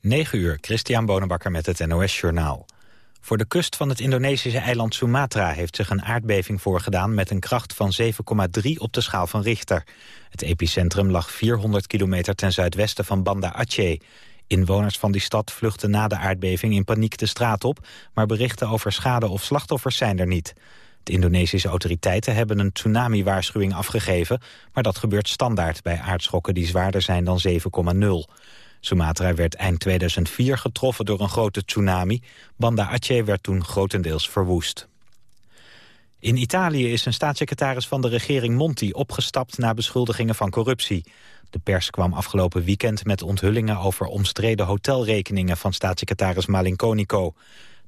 9 uur, Christian Bonenbakker met het NOS Journaal. Voor de kust van het Indonesische eiland Sumatra heeft zich een aardbeving voorgedaan met een kracht van 7,3 op de schaal van Richter. Het epicentrum lag 400 kilometer ten zuidwesten van Banda Aceh. Inwoners van die stad vluchten na de aardbeving in paniek de straat op, maar berichten over schade of slachtoffers zijn er niet. De Indonesische autoriteiten hebben een tsunami-waarschuwing afgegeven, maar dat gebeurt standaard bij aardschokken die zwaarder zijn dan 7,0. Sumatra werd eind 2004 getroffen door een grote tsunami. Banda Aceh werd toen grotendeels verwoest. In Italië is een staatssecretaris van de regering Monti opgestapt na beschuldigingen van corruptie. De pers kwam afgelopen weekend met onthullingen over omstreden hotelrekeningen van staatssecretaris Malinconico.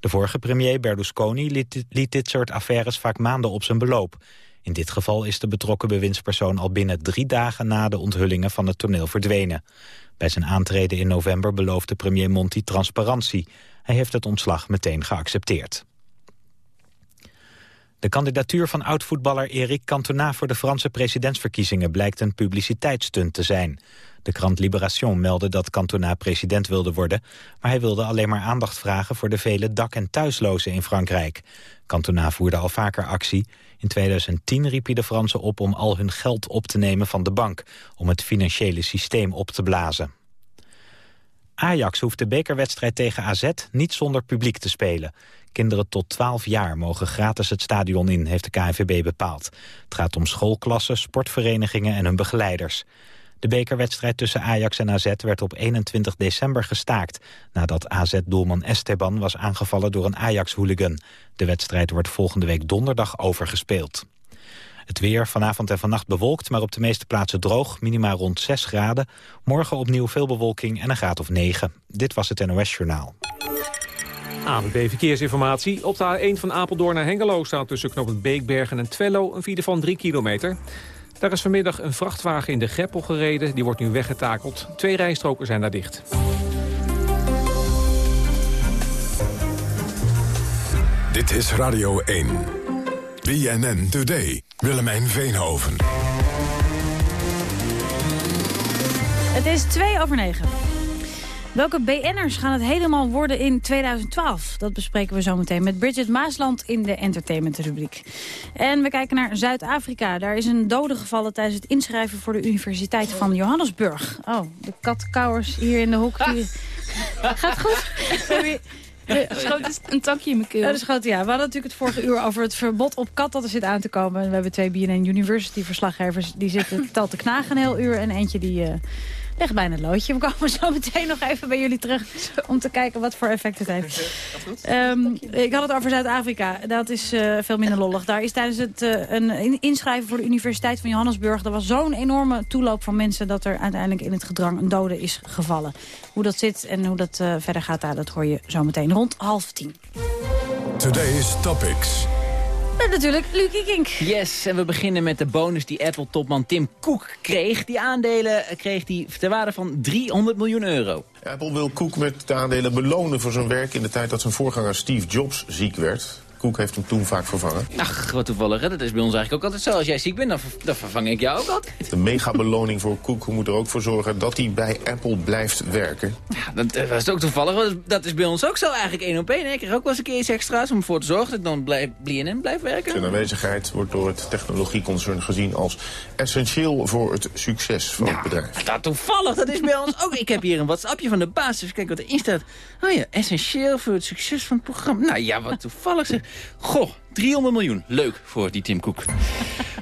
De vorige premier Berlusconi liet, liet dit soort affaires vaak maanden op zijn beloop. In dit geval is de betrokken bewindspersoon al binnen drie dagen na de onthullingen van het toneel verdwenen. Bij zijn aantreden in november beloofde premier Monti transparantie. Hij heeft het ontslag meteen geaccepteerd. De kandidatuur van oud-voetballer Eric Cantona voor de Franse presidentsverkiezingen blijkt een publiciteitsstunt te zijn. De krant Libération meldde dat Cantona president wilde worden, maar hij wilde alleen maar aandacht vragen voor de vele dak- en thuislozen in Frankrijk. Cantona voerde al vaker actie. In 2010 riep hij de Fransen op om al hun geld op te nemen van de bank, om het financiële systeem op te blazen. Ajax hoeft de bekerwedstrijd tegen AZ niet zonder publiek te spelen. Kinderen tot 12 jaar mogen gratis het stadion in, heeft de KNVB bepaald. Het gaat om schoolklassen, sportverenigingen en hun begeleiders. De bekerwedstrijd tussen Ajax en AZ werd op 21 december gestaakt... nadat AZ-doelman Esteban was aangevallen door een Ajax-hooligan. De wedstrijd wordt volgende week donderdag overgespeeld. Het weer vanavond en vannacht bewolkt, maar op de meeste plaatsen droog. Minima rond 6 graden. Morgen opnieuw veel bewolking en een graad of 9. Dit was het NOS Journaal. ANB Verkeersinformatie. Op de A1 van Apeldoorn naar Hengelo staat tussen knooppunt Beekbergen en Twello een file van 3 kilometer. Daar is vanmiddag een vrachtwagen in de Greppel gereden. Die wordt nu weggetakeld. Twee rijstroken zijn daar dicht. Dit is Radio 1. BNN Today. Willemijn Veenhoven. Het is 2 over 9. Welke BN'ers gaan het helemaal worden in 2012? Dat bespreken we zometeen met Bridget Maasland in de entertainmentrubriek. En we kijken naar Zuid-Afrika. Daar is een dode gevallen tijdens het inschrijven voor de Universiteit van Johannesburg. Oh, de katkouwers hier in de hoek. Die... Gaat goed? schoot een takje in mijn keel. Ja, dat schoot, ja. We hadden natuurlijk het vorige uur over het verbod op kat dat er zit aan te komen. we hebben twee BNN University verslaggevers. Die zitten tal te knagen een heel uur. En eentje die... Uh, Leg bijna het loodje. We komen zo meteen nog even bij jullie terug om te kijken wat voor effect het heeft. Um, ik had het over Zuid-Afrika. Dat is uh, veel minder lollig. Daar is tijdens het uh, een inschrijven voor de Universiteit van Johannesburg... er was zo'n enorme toeloop van mensen... dat er uiteindelijk in het gedrang een dode is gevallen. Hoe dat zit en hoe dat uh, verder gaat, daar, dat hoor je zo meteen rond half tien. Today's Topics. Met natuurlijk Lucie Kink. Yes, en we beginnen met de bonus die Apple-topman Tim Cook kreeg. Die aandelen kreeg hij ter waarde van 300 miljoen euro. Apple wil Cook met de aandelen belonen voor zijn werk... in de tijd dat zijn voorganger Steve Jobs ziek werd. Koek heeft hem toen vaak vervangen. Ach, wat toevallig. Hè? Dat is bij ons eigenlijk ook altijd zo. Als jij ziek bent, dan, dan vervang ik jou ook altijd. De megabeloning voor Koek moet er ook voor zorgen dat hij bij Apple blijft werken. Ja, dat, is ook toevallig. Dat is bij ons ook zo eigenlijk één op één. Ik krijg ook wel eens een keer iets extra's om ervoor te zorgen dat ik dan BNN blijft werken. Zijn aanwezigheid wordt door het technologieconcern gezien als essentieel voor het succes van het bedrijf. Dat toevallig, dat is bij ons ook. Ik heb hier een WhatsAppje van de baas, dus kijk wat erin staat. Oh ja, essentieel voor het succes van het programma. Nou ja, wat toevallig zeg. Goh, 300 miljoen. Leuk voor die Tim Cook.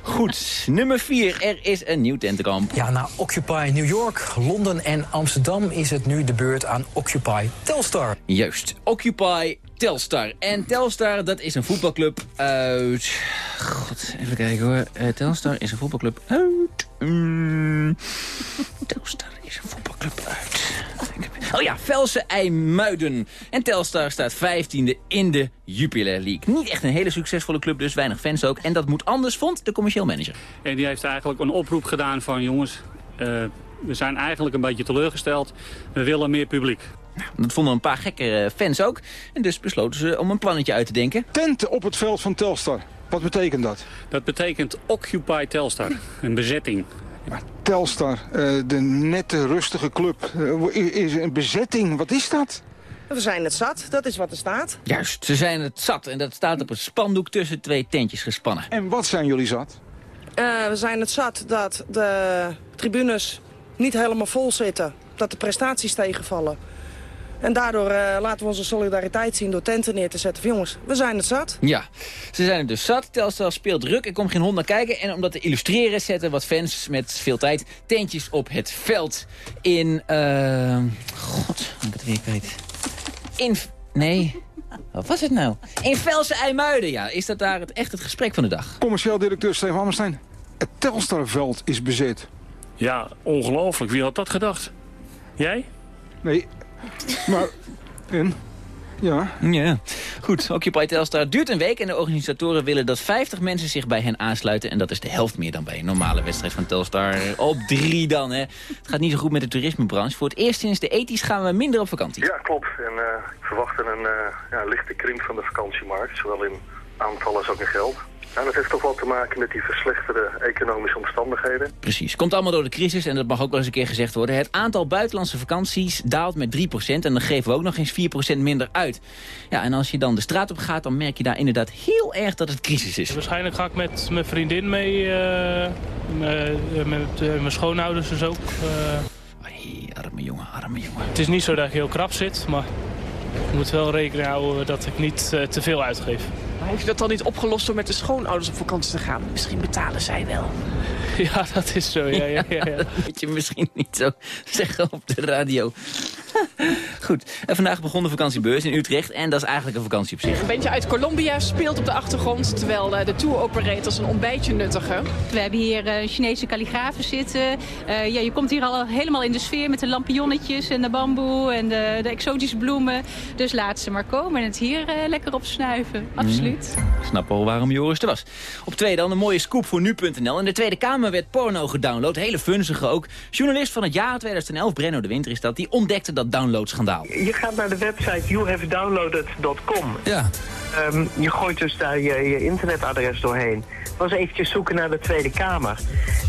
Goed, nummer 4. Er is een nieuw tentenkamp. Ja, na Occupy New York, Londen en Amsterdam... is het nu de beurt aan Occupy Telstar. Juist, Occupy Telstar. En Telstar, dat is een voetbalclub uit... God, even kijken hoor. Uh, Telstar is een voetbalclub uit... Mm, Telstar is een voetbalclub uit... Oh ja, Velsen IJmuiden. En Telstar staat 15e in de Jupiler League. Niet echt een hele succesvolle club, dus weinig fans ook. En dat moet anders, vond de commercieel manager. En die heeft eigenlijk een oproep gedaan van jongens... Uh, we zijn eigenlijk een beetje teleurgesteld. We willen meer publiek. Nou, dat vonden een paar gekke fans ook. En dus besloten ze om een plannetje uit te denken. Tenten op het veld van Telstar. Wat betekent dat? Dat betekent Occupy Telstar. Een bezetting. Maar Telstar, eh, de nette, rustige club, eh, is een bezetting. Wat is dat? We zijn het zat, dat is wat er staat. Juist, ze zijn het zat en dat staat op een spandoek tussen twee tentjes gespannen. En wat zijn jullie zat? Eh, we zijn het zat dat de tribunes niet helemaal vol zitten. Dat de prestaties tegenvallen. En daardoor eh, laten we onze solidariteit zien door tenten neer te zetten. Van, jongens, we zijn het zat. Ja, ze zijn het dus zat. Telstar speelt druk. Er komt geen hond naar kijken. En om dat te illustreren zetten wat fans met veel tijd tentjes op het veld in... eh God, ik het weer kwijt. In... Nee. Wat was het nou? In Velse IJmuiden, ja. Is dat daar het, echt het gesprek van de dag? Commercieel directeur Stefan Hammerstein. Het Telstarveld is bezet. Ja, ongelooflijk. Wie had dat gedacht? Jij? Nee, maar... En? Ja. Ja. Goed, Occupy Telstar duurt een week en de organisatoren willen dat 50 mensen zich bij hen aansluiten. En dat is de helft meer dan bij een normale wedstrijd van Telstar. Op drie dan, hè. Het gaat niet zo goed met de toerismebranche. Voor het eerst sinds de ethisch gaan we minder op vakantie. Ja, klopt. En uh, ik verwacht een uh, ja, lichte krimp van de vakantiemarkt. Zowel in aantal als ook in geld. Ja, dat heeft toch wel te maken met die verslechterde economische omstandigheden. Precies. Komt allemaal door de crisis en dat mag ook wel eens een keer gezegd worden. Het aantal buitenlandse vakanties daalt met 3% en dan geven we ook nog eens 4% minder uit. Ja, en als je dan de straat op gaat, dan merk je daar inderdaad heel erg dat het crisis is. Waarschijnlijk ga ik met mijn vriendin mee, uh, met, met uh, mijn schoonouders dus ook. Uh... Hey, arme jongen, arme jongen. Het is niet zo dat ik heel krap zit, maar ik moet wel rekening houden dat ik niet te veel uitgeef. Maar heeft je dat dan niet opgelost door met de schoonouders op vakantie te gaan? Misschien betalen zij wel. Ja, dat is zo. Ja, ja, ja, ja. dat moet je misschien niet zo zeggen op de radio. Goed, en vandaag begon de vakantiebeurs in Utrecht en dat is eigenlijk een vakantie op zich. Een bandje uit Colombia speelt op de achtergrond, terwijl de tour-operators een ontbijtje nuttigen. We hebben hier uh, Chinese kalligrafen zitten. Uh, ja, je komt hier al helemaal in de sfeer met de lampionnetjes en de bamboe en de, de exotische bloemen. Dus laat ze maar komen en het hier uh, lekker op snuiven. Absoluut. Mm, ik snap al waarom Joris er was. Op twee dan een mooie scoop voor nu.nl. In de Tweede Kamer werd porno gedownload, hele funzige ook. Journalist van het jaar 2011, Brenno de Winter is dat, die ontdekte dat downloadschandaal. Je gaat naar de website youhavedownloaded.com. Ja. Um, je gooit dus daar je, je internetadres doorheen. Was eventjes zoeken naar de Tweede Kamer.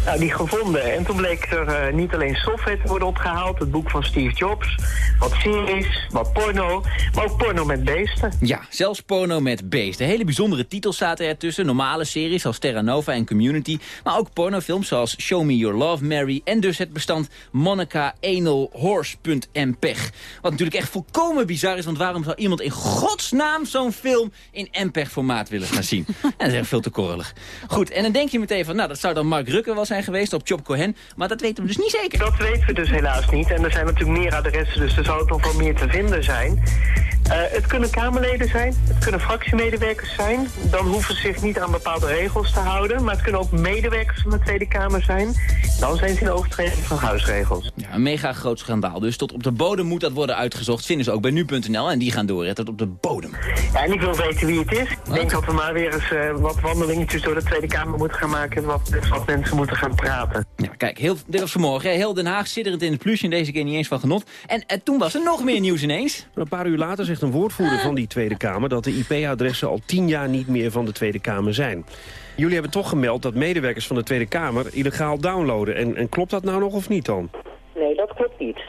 Nou, die gevonden. En toen bleek er uh, niet alleen software te worden opgehaald... het boek van Steve Jobs, wat series, wat porno... maar ook porno met beesten. Ja, zelfs porno met beesten. Hele bijzondere titels zaten er tussen. Normale series als Terra Nova en Community... maar ook pornofilms zoals Show Me Your Love, Mary... en dus het bestand Monica Anal Horse.mpeg. Wat natuurlijk echt volkomen bizar is... want waarom zou iemand in godsnaam zo'n film in MPEG-formaat willen gaan zien? en dat is echt veel te korrelig. Goed, en dan denk je meteen van, nou, dat zou dan Mark Rutte wel zijn geweest op Job Cohen. Maar dat weten we dus niet zeker. Dat weten we dus helaas niet. En er zijn natuurlijk meer adressen, dus er zou ook nog wel meer te vinden zijn. Uh, het kunnen Kamerleden zijn, het kunnen fractiemedewerkers zijn. Dan hoeven ze zich niet aan bepaalde regels te houden. Maar het kunnen ook medewerkers van de Tweede Kamer zijn. Dan zijn ze in overtreding van huisregels. Ja, een mega groot schandaal. Dus tot op de bodem moet dat worden uitgezocht. Vinden ze ook bij nu.nl en die gaan door. Tot op de bodem. Ja, en ik wil weten wie het is. Ik denk dat we maar weer eens uh, wat wandelingetjes door de Tweede Kamer moeten gaan maken. En wat, wat mensen moeten gaan praten. Ja, kijk, heel, dit was vanmorgen. Heel Den Haag zitterend in het plusje. En deze keer niet eens van genot. En toen was er nog meer nieuws ineens. Een paar uur later zegt een woordvoerder van die Tweede Kamer... dat de IP-adressen al tien jaar niet meer van de Tweede Kamer zijn. Jullie hebben toch gemeld dat medewerkers van de Tweede Kamer illegaal downloaden. En, en klopt dat nou nog of niet dan? Nee, dat klopt niet.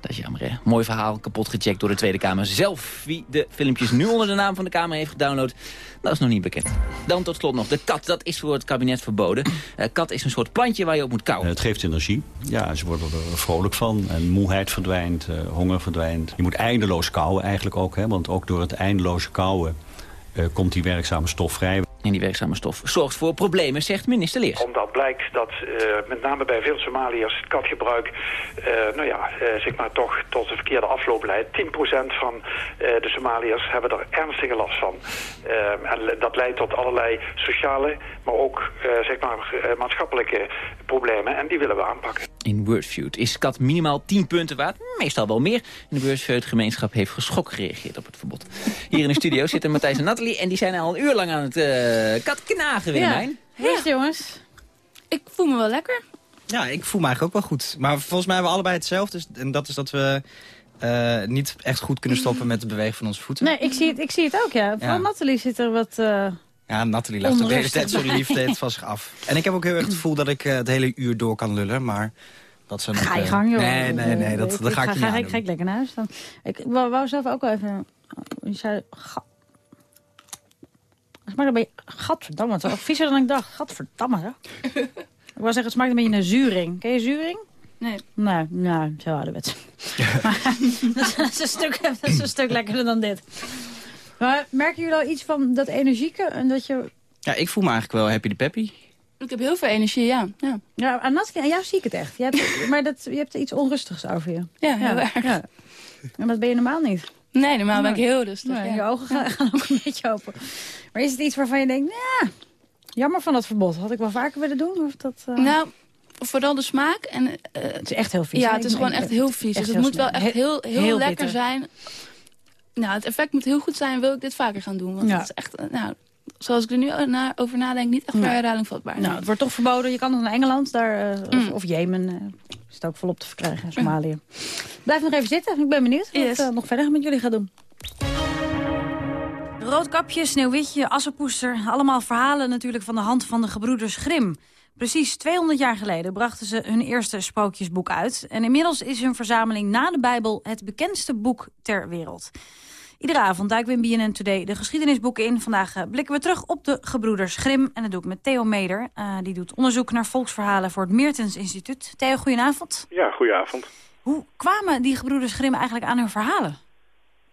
Dat is jammer, hè? Mooi verhaal, kapot gecheckt door de Tweede Kamer zelf. Wie de filmpjes nu onder de naam van de Kamer heeft gedownload, dat is nog niet bekend. Dan tot slot nog de kat. Dat is voor het kabinet verboden. Uh, kat is een soort plantje waar je op moet kauwen. Het geeft energie. Ja, ze worden er vrolijk van. En moeheid verdwijnt, uh, honger verdwijnt. Je moet eindeloos kauwen eigenlijk ook, hè? Want ook door het eindeloze kauwen komt die werkzame stof vrij. En die werkzame stof zorgt voor problemen, zegt minister Leers. Omdat blijkt dat uh, met name bij veel Somaliërs het katgebruik... Uh, nou ja, uh, zeg maar toch tot de verkeerde afloop leidt. 10% van de Somaliërs hebben er ernstige last van. en dat leidt tot allerlei sociale, maar ook zeg maar, maatschappelijke problemen. En die willen we aanpakken. In Wordfeud is kat minimaal 10 punten waard. Meestal wel meer. En de Wordfeud-gemeenschap heeft geschokt gereageerd op het verbod. Hier in de studio zitten Matthijs en Nathalie. En die zijn al een uur lang aan het uh, kat knagen, Willemijn. Ja, ja. jongens. Ik voel me wel lekker. Ja, ik voel me eigenlijk ook wel goed. Maar volgens mij hebben we allebei hetzelfde. En dat is dat we uh, niet echt goed kunnen stoppen met het bewegen van onze voeten. Nee, ik zie het, ik zie het ook, ja. Vooral ja. Nathalie zit er wat... Uh, Ja, Nathalie lacht ook de hele tijd zo bij. lief deed van zich af. En ik heb ook heel erg het gevoel dat ik eh, het hele uur door kan lullen, maar... Dat ze nog, Ga je eh, gang, joh. Nee, nee, nee, dat, Ik- dat ga ik ga, ga ik lekker naar huis dan. Ik wou, wou zelf ook al even... Je zei... Ga, het smaakt een beetje... Gadverdamme, het is wel viezer dan ik dacht. Gadverdamme, hè? ik wou zeggen, het smaakt een beetje naar zuring. Ken je zuring? Nee. Nee, nou, zo ouderwets. maar dat is, een stuk, dat is een stuk lekkerder dan dit. Maar merken jullie al iets van dat energieke? En dat je... Ja, ik voel me eigenlijk wel happy de peppy. Ik heb heel veel energie, ja. Ja, Ja, aan Nathalie, aan jou zie ik het echt. Je hebt, maar dat, je hebt iets onrustigs over je. ja heel erg. Ja. En dat ben je normaal niet. Nee, normaal ben ik heel rustig. Nee, ja. Je ogen gaan, gaan ook een beetje open. Maar is het iets waarvan je denkt, nou, jammer van dat verbod. Had ik wel vaker willen doen? Of dat, eh, Nou, vooral de smaak. En, eh, het is echt heel vies. Ja, het is gewoon echt heel vies. echt dus het moet wel echt heel, heel, heel lekker bitter. zijn. Nou, het effect moet heel goed zijn. Wil ik dit vaker gaan doen? Want Ja. het is echt, eh, nou, zoals ik er nu over nadenk, niet echt voor herhaling vatbaar. Nou, het wordt toch verboden. Je kan nog naar Engeland daar, eh, of, Mm. of Jemen. eh, is het ook volop te verkrijgen. Somalië. Blijf nog even zitten. Ik ben benieuwd wat Yes. nog verder met jullie gaat doen. Roodkapje, Sneeuwwitje, Assenpoester. Allemaal verhalen natuurlijk van de hand van de gebroeders Grim. Precies 200 jaar geleden brachten ze hun eerste sprookjesboek uit. En inmiddels is hun verzameling na de Bijbel het bekendste boek ter wereld. Iedere avond duiken we in BNN Today de geschiedenisboeken in. Vandaag eh, blikken we terug op de gebroeders Grim. En dat doe ik met Theo Meder. Eh, die doet onderzoek naar volksverhalen voor het Meertens Instituut. Theo, goedenavond. Ja, goedenavond. Hoe kwamen die gebroeders Grim eigenlijk aan hun verhalen?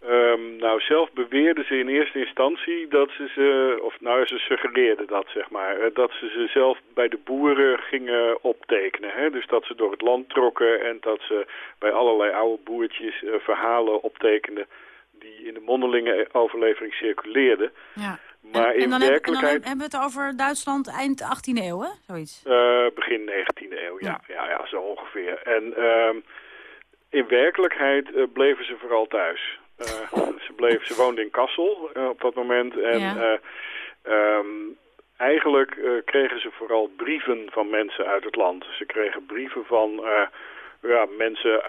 Ehm, nou, zelf beweerden ze in eerste instantie dat ze ze, of nou, ze suggereerden dat, zeg maar, dat ze ze zelf bij de boeren gingen optekenen. Hè? Dus dat ze door het land trokken en dat ze bij allerlei oude boertjes eh, verhalen optekenden die in de mondelinge overlevering circuleerden. Ja. Maar in en dan, heb- werkelijkheid... en dan hebben we het over Duitsland eind 18e eeuw, hè? Zoiets. Eh, begin 19e eeuw, ja. Ja, ja, zo ongeveer. En ehm, in werkelijkheid eh, bleven ze vooral thuis. Eh, ze, bleven, ze woonden in Kassel eh, op dat moment. En Ja. eh, ehm, eigenlijk kregen ze vooral brieven van mensen uit het land. Ze kregen brieven van ja, mensen,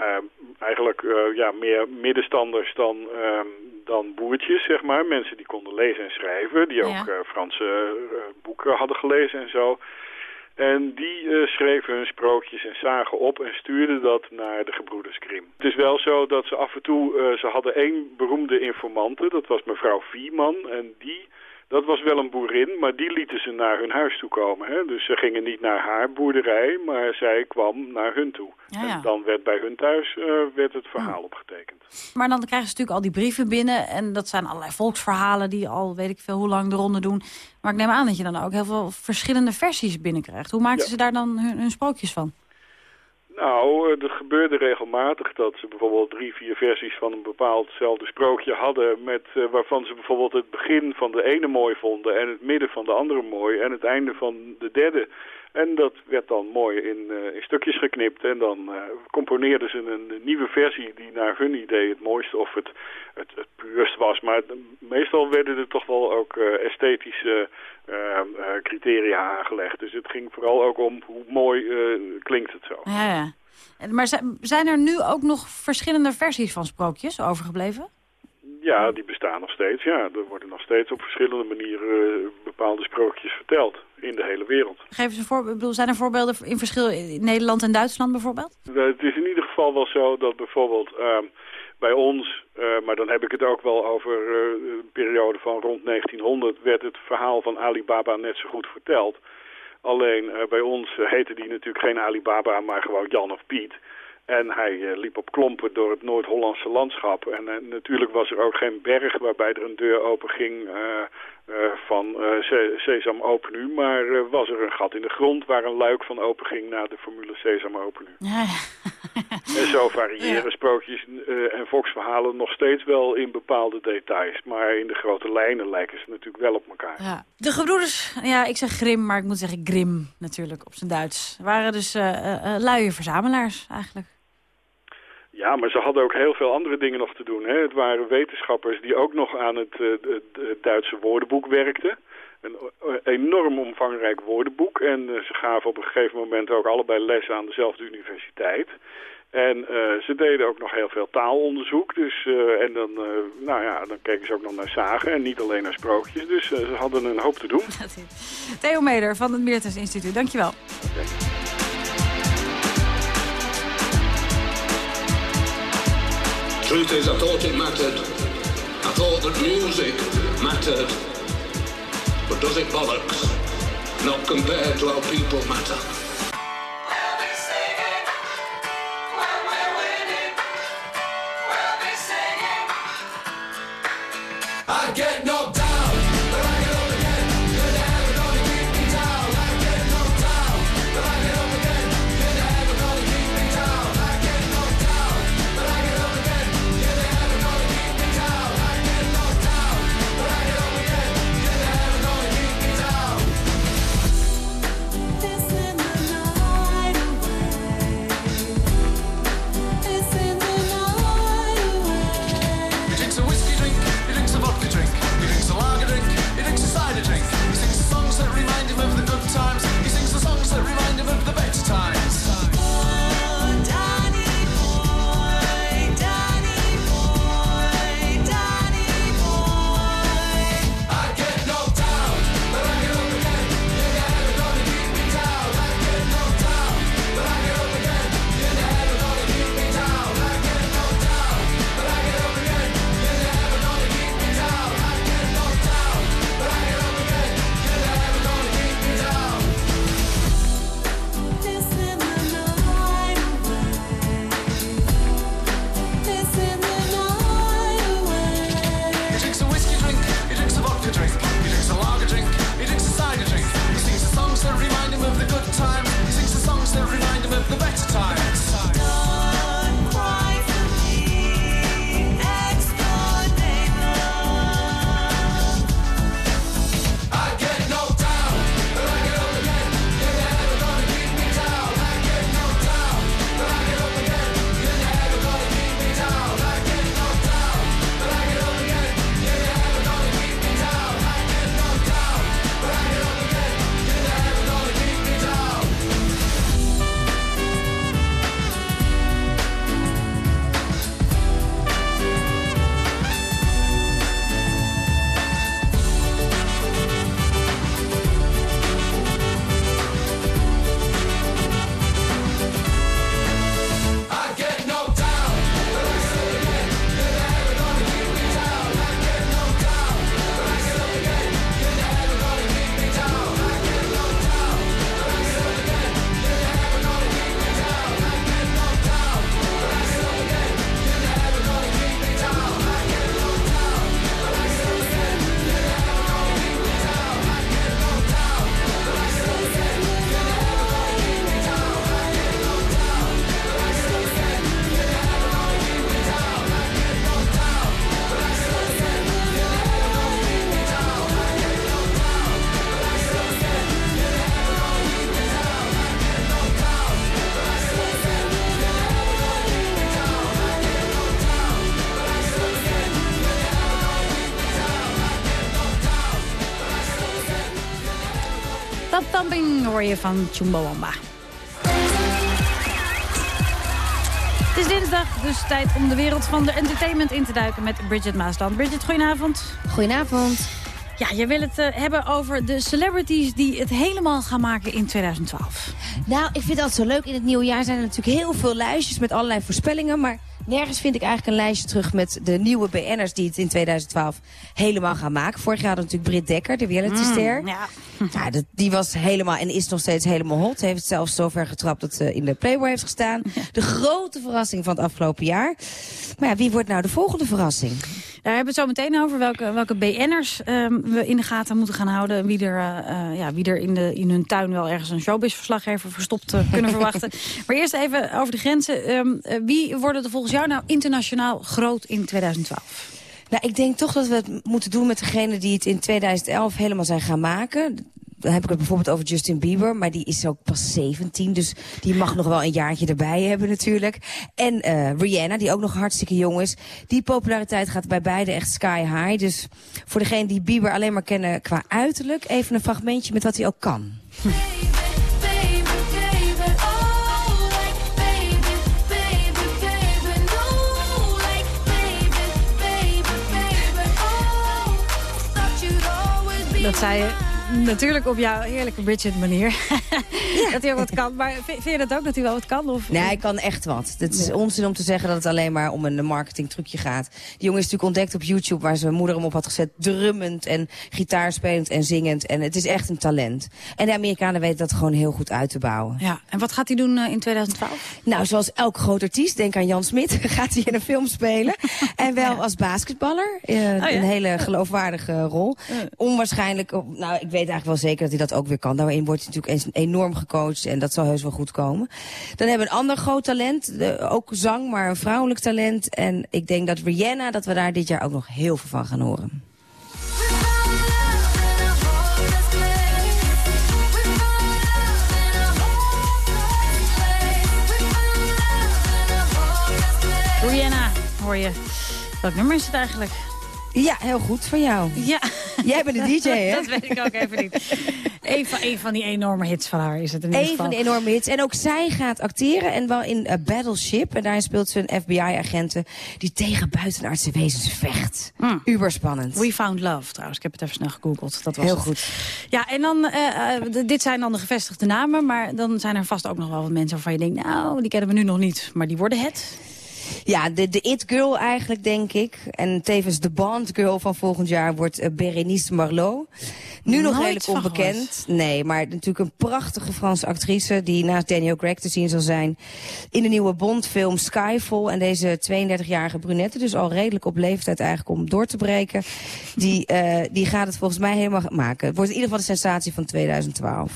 eigenlijk ja, meer middenstanders dan, ehm, dan boertjes, zeg maar. Mensen die konden lezen en schrijven, die ook Ja. Franse boeken hadden gelezen en zo. En die eh, schreven hun sprookjes en zagen op en stuurden dat naar de gebroeders Grimm. Het is wel zo dat ze af en toe, eh, ze hadden één beroemde informante, dat was mevrouw Vieman. En die, dat was wel een boerin, maar die lieten ze naar hun huis toe komen. Hè? Dus ze gingen niet naar haar boerderij, maar zij kwam naar hun toe. Ja, ja. En dan werd bij hun thuis eh, werd het verhaal opgetekend. Maar dan krijgen ze natuurlijk al die brieven binnen. En dat zijn allerlei volksverhalen die al weet ik veel hoe lang de ronde doen. Maar ik neem aan dat je dan ook heel veel verschillende versies binnenkrijgt. Hoe maakten ze daar dan hun, hun sprookjes van? Nou, eh, dat gebeurde regelmatig dat ze bijvoorbeeld drie, vier versies van een bepaaldzelfde sprookje hadden... Met, eh, waarvan ze bijvoorbeeld het begin van de ene mooi vonden en het midden van de andere mooi... en het einde van de derde. En dat werd dan mooi in, eh, in stukjes geknipt en dan eh, componeerden ze een nieuwe versie... die naar hun idee het mooiste of het, het, het puurst was. Maar meestal werden er toch wel ook eh, esthetische eh, eh, criteria aangelegd. Dus het ging vooral ook om hoe mooi eh, klinkt het zo. Ja. En- Maar zi- zijn er nu ook nog verschillende versies van sprookjes overgebleven? Ja, die bestaan nog steeds. Ja, er worden nog steeds op verschillende manieren eh, bepaalde sprookjes verteld in de hele wereld. Geef eens een voorbeeld. Bedoel, zijn er voorbeelden in verschil in Nederland en Duitsland bijvoorbeeld? Eh, Het is in ieder geval wel zo dat bijvoorbeeld ehm, bij ons, eh, maar dan heb ik het ook wel over eh, een periode van rond 1900, werd het verhaal van Alibaba net zo goed verteld. Alleen eh, bij ons eh, heette die natuurlijk geen Alibaba, maar gewoon Jan of Piet. En hij eh, liep op klompen door het Noord-Hollandse landschap. En natuurlijk was er ook geen berg waarbij er een deur open ging van eh, Se- Sesam open nu. Maar eh, was er een gat in de grond waar een luik van open ging naar de formule Sesam open nu. Ja, En zo variëren sprookjes eh, en volksverhalen nog steeds wel in bepaalde details. Maar in de grote lijnen lijken ze natuurlijk wel op elkaar. Ja. De gebroeders, ja, ik zeg Grim, maar ik moet zeggen Grim natuurlijk op zijn Duits. Waren dus eh eh, eh, luie verzamelaars eigenlijk. Ja, maar ze hadden ook heel veel andere dingen nog te doen. Hè. Het waren wetenschappers die ook nog aan het, eh, het, Duitse woordenboek werkten. Een eh, enorm omvangrijk woordenboek. En eh, ze gaven op een gegeven moment ook allebei les aan dezelfde universiteit. En ze deden ook nog heel veel taalonderzoek. Dus, en dan, nou ja, dan keken ze ook nog naar zagen en niet alleen naar sprookjes. Dus ze hadden een hoop te doen. Theo Meder van het Meertens Instituut, dankjewel. Truth is, I thought it mattered. I thought that music mattered. But does it bollocks? Not compared to how people matter. Hoor je van Chumbawamba. Het is dinsdag, dus tijd om de wereld van de entertainment in te duiken met Bridget Maasland. Bridget, goedenavond. Goedenavond. Ja, je wil het eh, hebben over de celebrities die het helemaal gaan maken in 2012. Nou, ik vind altijd zo leuk. In het nieuwe jaar zijn er natuurlijk heel veel lijstjes met allerlei voorspellingen. Maar nergens vind ik eigenlijk een lijstje terug met de nieuwe BN'ers die het in 2012 helemaal gaan maken. Vorig jaar hadden we natuurlijk Britt Dekker, de realityster. Mm, ja. Ja, dat, die was helemaal en is nog steeds helemaal hot. Heeft het zelfs zover getrapt dat ze in de Playboy heeft gestaan. De grote verrassing van het afgelopen jaar. Maar ja, wie wordt nou de volgende verrassing? Daar hebben we het zo meteen over welke, welke BN'ers ehm, we in de gaten moeten gaan houden. En wie er, eh, ja, wie er in, de, in hun tuin wel ergens een showbiz-verslaggever verstopt eh, kunnen verwachten. Maar eerst even over de grenzen. Ehm, eh, wie worden er volgens jou nou internationaal groot in 2012? Nou, ik denk toch dat we het moeten doen met degene die het in 2011 helemaal zijn gaan maken dan heb ik het bijvoorbeeld over Justin Bieber. Maar die is ook pas 17. Dus die mag nog wel een jaartje erbij hebben natuurlijk. En eh, Rihanna, die ook nog hartstikke jong is. Die populariteit gaat bij beide echt sky high. Dus voor degene die Bieber alleen maar kennen qua uiterlijk... even een fragmentje met wat hij ook kan. Dat zei je natuurlijk op jouw heerlijke Bridget manier. dat hij ook wat kan. Maar vind je dat ook, dat hij wel wat kan? Of, Nee, hij kan echt wat. Het is onzin om te zeggen dat het alleen maar om een marketing trucje gaat. Die jongen is natuurlijk ontdekt op YouTube waar zijn moeder hem op had gezet. Drummend en gitaarspelend en zingend. En het is echt een talent. En de Amerikanen weten dat gewoon heel goed uit te bouwen. Ja, en wat gaat hij doen eh, in 2012? Nou, zoals elk groot artiest, denk aan Jan Smit, gaat hij in een film spelen. En wel als basketballer. Eh, ja? Een hele geloofwaardige rol. Onwaarschijnlijk, oh, nou, ik weet eigenlijk wel zeker dat hij dat ook weer kan. Daarin wordt hij natuurlijk eens enorm gecoacht en dat zal heus wel goed komen. Dan hebben we een ander groot talent, ook zang, maar een vrouwelijk talent. En ik denk dat Rihanna, dat we daar dit jaar ook nog heel veel van gaan horen. Rihanna, hoor je. Welk nummer is het eigenlijk? Ja, heel goed van jou. Ja. Jij bent de DJ, hè? dat weet ik ook even niet. Een van, een van die enorme hits van haar is het in ieder Een geval. van de enorme hits. En ook zij gaat acteren en wel in Battleship. En daarin speelt ze een FBI-agenten die tegen buitenaardse wezens vecht. Uber spannend. We Found Love trouwens. Ik heb het even snel gegoogeld. Dat was Heel het. goed. Ja, en dan, eh, eh, dit zijn dan de gevestigde namen. Maar dan zijn er vast ook nog wel wat mensen waarvan je denkt... nou, die kennen we nu nog niet. Maar die worden het. Ja, de, de it-girl eigenlijk, denk ik. En tevens de Bond-girl van volgend jaar wordt eh, Berenice Marlowe. Nu nog redelijk onbekend. Nee, maar natuurlijk een prachtige Franse actrice... die naast Daniel Craig te zien zal zijn... in de nieuwe Bond-film Skyfall. En deze 32-jarige brunette, dus al redelijk op leeftijd eigenlijk om door te breken... die, eh, die gaat het volgens mij helemaal maken. Het wordt in ieder geval de sensatie van 2012.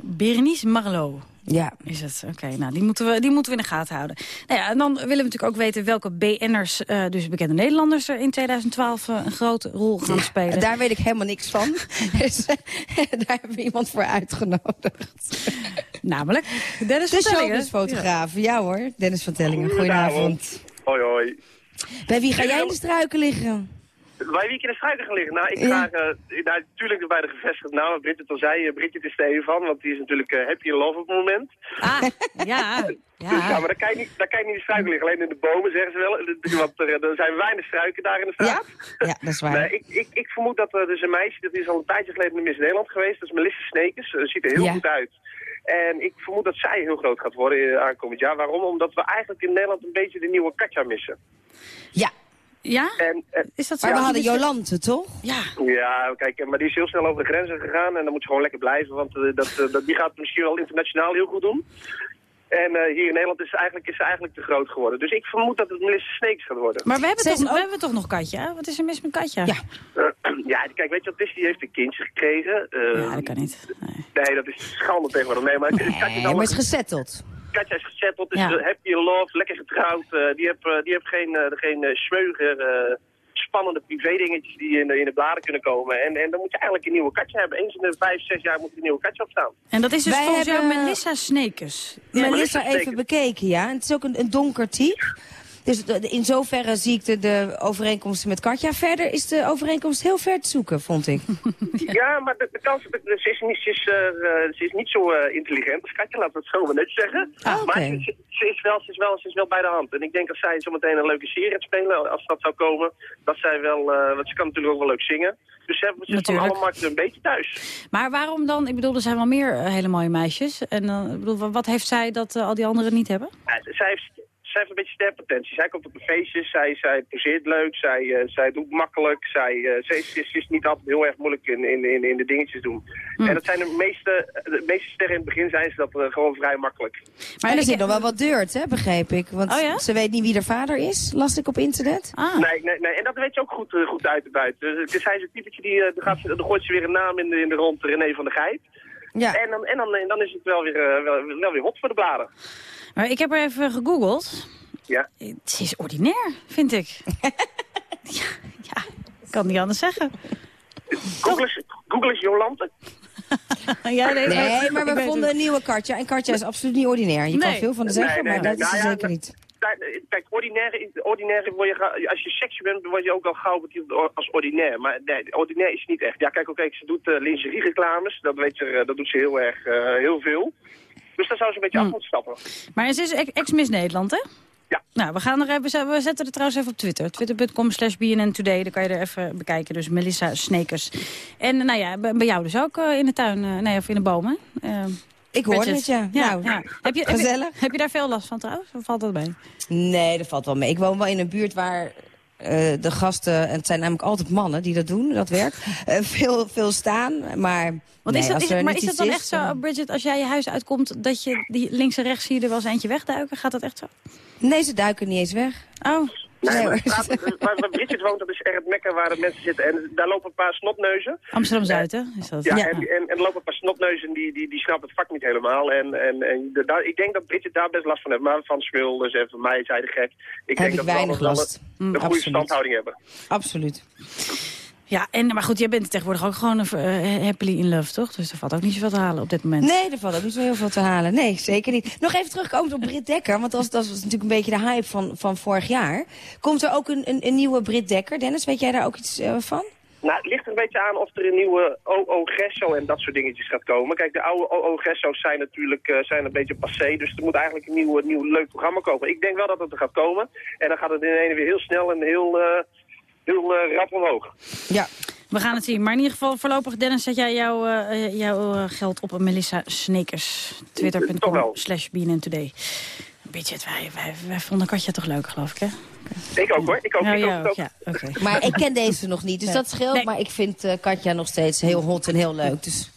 Berenice Marlowe. Ja. Is het? Oké, nou, die moeten, we, die moeten we in de gaten houden. Nou ja, en dan willen we natuurlijk ook weten welke BN'ers, eh, dus bekende Nederlanders, er in 2012 eh, een grote rol gaan spelen. Daar weet ik helemaal niks van. dus daar hebben we iemand voor uitgenodigd. Namelijk Dennis De van Tellingen. showbizfotograaf. Ja. hoor, Dennis van Tellingen. Goedenavond. Hoi, hoi. Bij wie ga jij in de struiken liggen? Bij wie ik in de struiken gaan liggen? Nou, ik Ja. ga eh, nou, natuurlijk bij de gevestigd naam, Bridget al zei, uh, Bridget is er een van, want die is natuurlijk eh, happy in love op het moment. Ah, ja. Dus, ja, maar daar kan, je niet, daar kan je niet in de struiken liggen, alleen in de bomen zeggen ze wel, Eh, want er, er zijn weinig struiken daar in de straat. Ja, dat is waar. Nee, ik, ik, ik vermoed dat er dus een meisje, dat is al een tijdje geleden in Miss Nederland geweest, dat is Melissa Snekers, Ze ziet er heel Ja. goed uit. En ik vermoed dat zij heel groot gaat worden aankomend jaar. Waarom? Omdat we eigenlijk in Nederland een beetje de nieuwe Katja missen. Ja. Ja? En, en- Is dat Maar ja, we hadden Jolante, toch? Ja. Ja, kijk, maar die is heel snel over de grenzen gegaan en dan moet ze gewoon lekker blijven, want eh, dat, eh, dat, die gaat het misschien wel internationaal heel goed doen. En eh, hier in Nederland is ze, eigenlijk, is ze eigenlijk te groot geworden. Dus ik vermoed dat het Melissa Sneeks gaat worden. Maar we hebben, toch, we hebben toch nog Katja? Wat is er mis met Katja? Ja. Eh, ja, kijk, weet je wat is? Die heeft een kindje gekregen. Eh, Ja, dat kan niet. Nee, dat is schande tegenwoordig. Nee, maar Katja, is Nee, maar is gezetteld. Katja is gezetteld, is Ja. eh, happy in love, lekker getrouwd. Eh, die heeft, eh, die heeft geen, eh, geen eh, schweuger, eh, spannende privé-dingetjes die in de, in de bladen kunnen komen. En, en dan moet je eigenlijk een nieuwe Katja hebben. Eens in de vijf, zes jaar moet er een nieuwe Katja opstaan. En dat is dus Wij volgens jou hebben- Melissa Snekers. Melissa Melissa even bekeken, ja. En het is ook een, een donker type. Dus in zoverre zie ik de, de overeenkomsten met Katja. Verder is de overeenkomst heel ver te zoeken, vond ik. Ja, maar de, de kans, de- ze, is niet, ze, is, eh, eh, ze is niet zo eh, intelligent als Katja, laten we het zo maar net zeggen. Ah, oké. Maar ze, is wel, ze, is wel, ze is wel bij de hand. En ik denk dat zij zometeen een leuke serie gaat spelen, als dat zou komen. Dat zij wel, eh, want ze kan natuurlijk ook wel leuk zingen. Dus ze hebben ze alle markten een beetje thuis. Maar waarom dan? Ik bedoel, er zijn wel meer hele mooie meisjes. En dan, ik bedoel, wa- wat heeft zij dat al die anderen niet hebben? Ja, zij, heeft, zij heeft een beetje sterrenpotentie. Zij komt op de feestjes, zij, zij poseert leuk, zij, eh, zij doet makkelijk. Zij, eh, ze, is, ze is- ze is niet altijd heel erg moeilijk in, in, in, in de dingetjes doen. Hm. En dat zijn de meeste, de meeste sterren in het begin zijn ze dat eh, gewoon vrij makkelijk. Maar en er zit nog wel wat deurt, hè, begreep ik. Want Oh ja? ze weet niet wie haar vader is, las ik op internet. Ah. Nee, nee, nee, en dat weet je ook goed, goed uit te buiten. Dus, hij is een typetje die, eh, dan, gaat dan gooit ze weer een naam in de, in de rond, René van der Gijp. Ja. En, dan, en dan, en dan is het wel weer, wel, wel weer hot voor de bladen. Maar ik heb er even gegoogeld. Ja. Ze is ordinair, vind ik. ja, ja, ik kan niet anders zeggen. Google eens, Google eens Jolante. ja, nee, Nee, maar we vonden het. een nieuwe Katja. En Katja is absoluut niet ordinair. Je kan veel van Nee, zeggen, nee, maar nee. dat is Nou ze ja, zeker niet. Kijk, ordinaire word je, als je sexy bent, word je ook al gauw betiteld als ordinair. Maar nee, ordinair is niet echt. Ja, kijk, oké, ze doet uh, lingerie-reclames. Dat, weet ze, eh, dat doet ze heel erg, eh, heel veel. Dus daar zou ze een beetje af moeten stappen. Maar ze is ex- ex-Miss Nederland, hè? Ja. Nou, we, gaan er even, we zetten het trouwens even op Twitter. Twitter.com slash BNN Today. Dan kan je er even bekijken. Dus Melissa Snekers. En nou ja, bij jou dus ook eh, in de tuin. eh, nee, of in de bomen. Eh, Ik hoor het, ja. ja, Nou, ja. Heb, je, heb, je, gezellig. heb je daar veel last van trouwens? Of valt dat mee? Nee, dat valt wel mee. Ik woon wel in een buurt waar eh, de gasten, en het zijn namelijk altijd mannen die dat doen, dat werk, eh, veel, veel staan. Maar, Want nee, is dat, als is, maar is dat dan echt zo, eh, Bridget, als jij je huis uitkomt... dat je die links en rechts zie je er wel eens eentje wegduiken? Gaat dat echt zo? Nee, ze duiken niet eens weg. Oh. Nee, Nee, maar waar, waar Bridget woont, dat is echt het mekker waar de mensen zitten. En daar lopen een paar snotneuzen. Amsterdam-Zuid, hè? Is dat? Ja, En, en, en er lopen een paar snotneuzen die, die, die snappen het vak niet helemaal. En, en, en de- daar, ik denk dat Bridget daar best last van heeft. Maar van Smulders en van mij, zij de gek. Ik Heb denk ik dat we weinig last. een, Mm, goede absoluut. verstandhouding hebben. Absoluut. Ja, en, maar goed, jij bent tegenwoordig ook gewoon eh, happily in love, toch? Dus er valt ook niet zoveel te halen op dit moment. Nee, er valt ook niet zo heel veel te halen. Nee, zeker niet. Nog even terugkomen op Brit Dekker, want dat was, dat was natuurlijk een beetje de hype van, van vorig jaar. Komt er ook een, een, een nieuwe Brit Dekker? Dennis, weet jij daar ook iets eh, van? Nou, het ligt er een beetje aan of er een nieuwe OO Gesso en dat soort dingetjes gaat komen. Kijk, de oude OO Gesso's zijn natuurlijk eh, zijn een beetje passé, dus er moet eigenlijk een nieuw, nieuw leuk programma komen. Ik denk wel dat het er gaat komen. En dan gaat het in ene weer heel snel en heel, eh, heel eh, rap omhoog. Ja. We gaan het zien. Maar in ieder geval voorlopig, Dennis, zet jij jouw, eh, jouw eh, geld op Melissa. Toch Twitter.com slash BNN Today. Bridget, wij, wij, wij vonden Katja toch leuk, geloof ik, hè? Ik ook hoor, ik ook. Ja, ik ook, ook, ja. Oké. Maar ik ken deze nog niet, dus Nee. dat scheelt. Nee. Maar ik vind eh, Katja nog steeds heel hot en heel leuk. Dus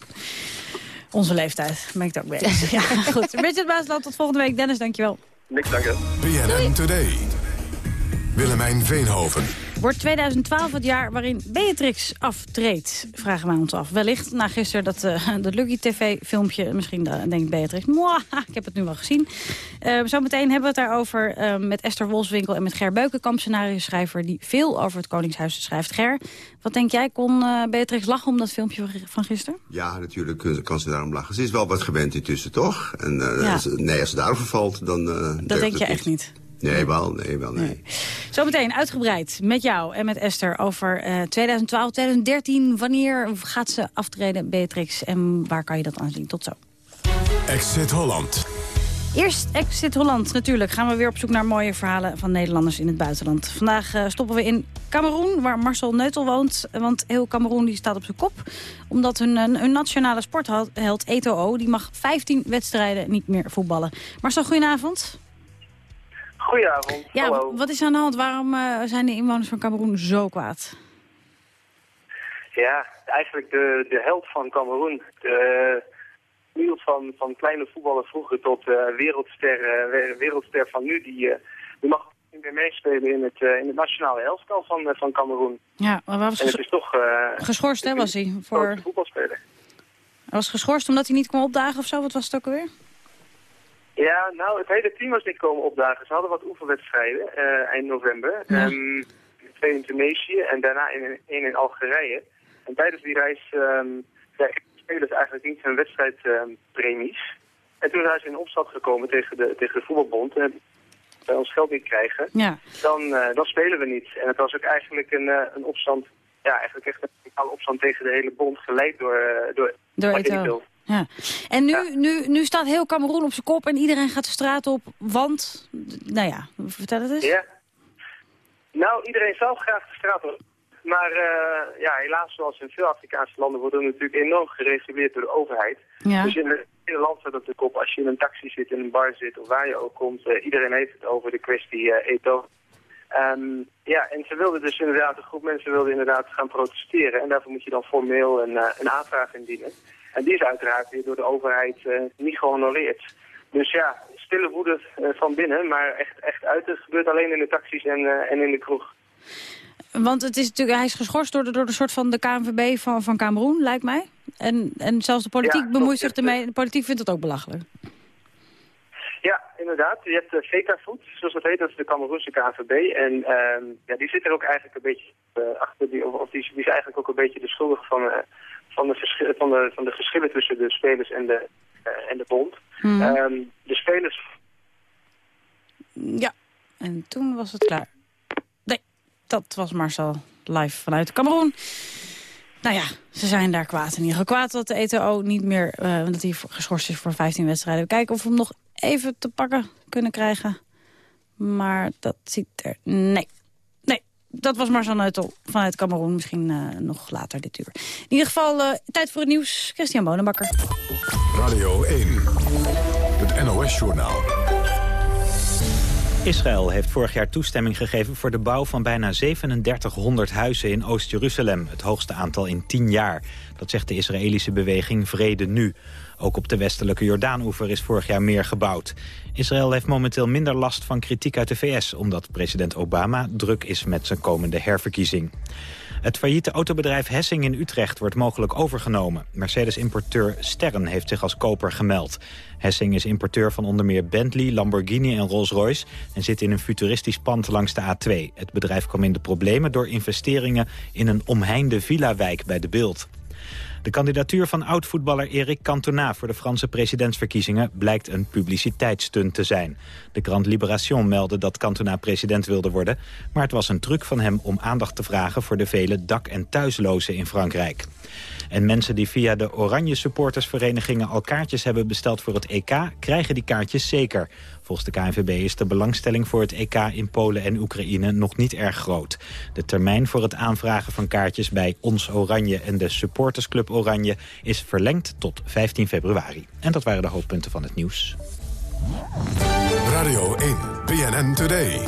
Onze leeftijd, ben ik het ook mee eens. ja, goed. Bridget Baasland, tot volgende week. Dennis, dankjewel. Niks danken. BNN Today. Willemijn Veenhoven. Wordt 2012 het jaar waarin Beatrix aftreedt? Vragen wij ons af. Wellicht na gisteren dat, eh, dat Lucky TV-filmpje. Misschien da- denkt Beatrix, "Mwah, ik heb het nu wel gezien. Eh, Zometeen hebben we het daarover eh, met Esther Wolswinkel... en met Ger Beukenkamp, scenario-schrijver... die veel over het Koningshuis schrijft. Ger, wat denk jij? Kon Beatrix lachen om dat filmpje van- gisteren? Ja, natuurlijk kan ze daarom lachen. Ze is wel wat gewend intussen, toch? En Ja. nee, als ze daarover valt, dan... Dat denk je echt niet. Nee, wel, nee, wel, nee. Zometeen uitgebreid met jou en met Esther over eh, 2012, 2013. Wanneer gaat ze aftreden, Beatrix? En waar kan je dat aan zien? Tot zo. Exit Holland. Eerst Exit Holland. Natuurlijk gaan we weer op zoek naar mooie verhalen van Nederlanders in het buitenland. Vandaag eh, stoppen we in Cameroen, waar Marcel Neutel woont. Want heel Cameroen die staat op zijn kop. Omdat hun, hun, hun nationale sportheld Eto'o... die mag 15 wedstrijden niet meer voetballen. Marcel, goedenavond. Goedenavond, Ja, hallo. wat is aan de hand? Waarom eh, zijn de inwoners van Cameroen zo kwaad? Ja, eigenlijk de, de held van Cameroen. De wereld van, van kleine voetballer vroeger tot eh, wereldster, eh, we- wereldster van nu. Die, die mag niet meer meespelen in het, in het nationale elftal van, van Cameroen. Ja, maar was En het is toch... geschorst, hè, was hij? Voor... voetbalspeler. Hij was geschorst omdat hij niet kon opdagen of zo? Wat was het ook alweer? Ja, nou, het hele team was niet komen opdagen. Ze hadden wat oefenwedstrijden eh, eind november. Ja. Ehm, twee in Tunesië en daarna in, één in Algerije. En tijdens die reis ehm kregen de spelers eigenlijk niet hun wedstrijdpremies. en toen zijn ze in opstand gekomen tegen de, tegen de voetbalbond. En wij ons geld niet krijgen, Ja. dan, eh, dan spelen we niet. En het was ook eigenlijk een, eh, een opstand, ja, eigenlijk echt een opstand tegen de hele bond, geleid door, door, Door. Ja. En nu, nu, nu staat heel Cameroen op zijn kop en iedereen gaat de straat op, want... Nou ja, vertel het eens. Ja. Nou, iedereen zou graag de straat op. Maar eh, ja, helaas, zoals in veel Afrikaanse landen, wordt er natuurlijk enorm gereguleerd door de overheid. Ja. Dus in het hele land staat op de kop, als je in een taxi zit, in een bar zit of waar je ook komt, eh, iedereen heeft het over de kwestie eh Eto. Ehm, ja, en ze wilden dus inderdaad, een groep mensen wilde inderdaad gaan protesteren. En daarvoor moet je dan formeel een, een aanvraag indienen. En die is uiteraard weer door de overheid eh, niet gehonoreerd. Dus ja, stille woede eh, van binnen, maar echt, echt uit. Het gebeurt alleen in de taxis en, eh, en in de kroeg. Want het is natuurlijk, hij is geschorst door de, door de soort van de KNVB van, van Cameroen, lijkt mij. En, en zelfs de politiek Ja, bemoeit zich ermee. De politiek vindt het ook belachelijk. Ja, inderdaad. Je hebt uh, VETA-voet, zoals dat heet, dat is de Cameroense KNVB. En ehm, ja, die zit er ook eigenlijk een beetje achter, die, of, die, is- die is eigenlijk ook een beetje de schuldig van, van, de, verschil- van, de, van de geschillen tussen de spelers en de, eh, en de bond. Mhm. Ehm, de spelers Ja, en toen was het klaar. Nee, dat was Marcel live vanuit Cameroen. Nou ja, ze zijn daar kwaad in ieder geval. Kwaad dat de ETO niet meer, eh, dat hij geschorst is voor 15 wedstrijden. We kijken of we hem nog even te pakken kunnen krijgen. Maar dat ziet er... Nee. Dat was Neutel vanuit Cameroen. Misschien eh, nog later dit uur. In ieder geval, eh, tijd voor het nieuws. Christian Bonenbakker. Radio 1. Het NOS-journaal. Israël heeft vorig jaar toestemming gegeven voor de bouw van bijna 3700 huizen in Oost-Jeruzalem. Het hoogste aantal in 10 jaar. Dat zegt de Israëlische beweging Vrede Nu. Ook op de westelijke Jordaanoever is vorig jaar meer gebouwd. Israël heeft momenteel minder last van kritiek uit de VS... omdat president Obama druk is met zijn komende herverkiezing. Het failliete autobedrijf Hessing in Utrecht wordt mogelijk overgenomen. Mercedes-importeur Sterren heeft zich als koper gemeld. Hessing is importeur van onder meer Bentley, Lamborghini en Rolls-Royce... en zit in een futuristisch pand langs de A2. Het bedrijf kwam in de problemen door investeringen in een omheinde villa-wijk bij de Beeld. De kandidatuur van oud-voetballer Eric Cantona voor de Franse presidentsverkiezingen blijkt een publiciteitsstunt te zijn. De krant Libération meldde dat Cantona president wilde worden, maar het was een truc van hem om aandacht te vragen voor de vele dak- en thuislozen in Frankrijk. En mensen die via de Oranje supportersverenigingen al kaartjes hebben besteld voor het EK, krijgen die kaartjes zeker. Volgens de KNVB is de belangstelling voor het EK in Polen en Oekraïne nog niet erg groot. De termijn voor het aanvragen van kaartjes bij Ons Oranje en de supportersclub Oranje is verlengd tot 15 februari. En dat waren de hoofdpunten van het nieuws. Radio 1. BNN Today.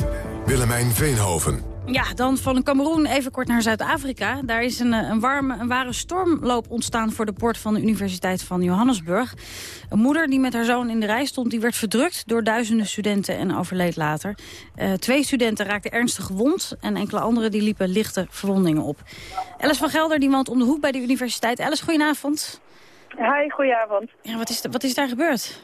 Willemijn Veenhoven. Ja, dan van Cameroen even kort naar Zuid-Afrika. Daar is een, eh, een, warme, een ware stormloop ontstaan voor de poort van de Universiteit van Johannesburg. Een moeder die met haar zoon in de rij stond, die werd verdrukt door duizenden studenten en overleed later. Uh, twee studenten raakten ernstig gewond en enkele anderen die liepen lichte verwondingen op. Alice van Gelder die woont om de hoek bij de universiteit. Alice, goedenavond. Hi, goedenavond. Ja, wat is, wat is daar gebeurd?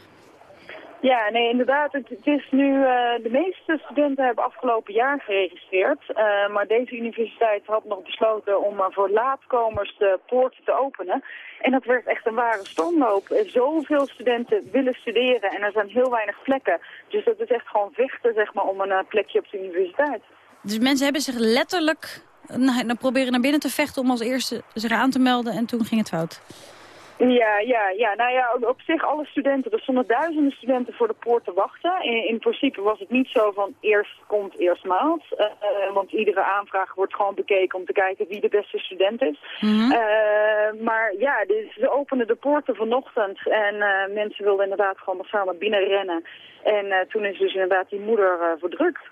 Ja, nee, inderdaad. Het, is nu, uh, de meeste studenten hebben afgelopen jaar geregistreerd. Uh, maar deze universiteit had nog besloten om uh, voor laatkomers de poorten te openen. En dat werd echt een ware stormloop. Zoveel studenten willen studeren en er zijn heel weinig plekken. Dus dat is echt gewoon vechten zeg maar, om een plekje op de universiteit. Dus mensen hebben zich letterlijk nou, proberen naar binnen te vechten om als eerste zich aan te melden en toen ging het fout? Ja, ja, ja. Nou ja, op, zich alle studenten. Er stonden duizenden studenten voor de poort te wachten. In, in principe was het niet zo van eerst komt, eerst maalt. Uh, uh, want iedere aanvraag wordt gewoon bekeken om te kijken wie de beste student is. Mm -hmm. uh, maar ja, dus ze openden de poorten vanochtend en mensen wilden inderdaad gewoon massaal naar binnen rennen. En toen is dus inderdaad die moeder verdrukt.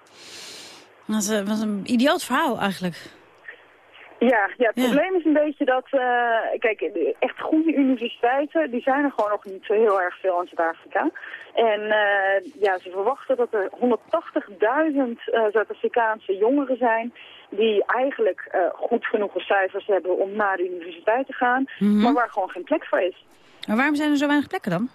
Dat was een idioot verhaal eigenlijk. Ja, ja, het ja. probleem is een beetje dat, uh, kijk, echt goede universiteiten, die zijn er gewoon nog niet zo heel erg veel in Zuid-Afrika. En uh, ja, ze verwachten dat er 180.000 uh, Zuid-Afrikaanse jongeren zijn die eigenlijk goed genoeg cijfers hebben om naar de universiteit te gaan, mm -hmm. maar waar gewoon geen plek voor is. Maar waarom zijn er zo weinig plekken dan?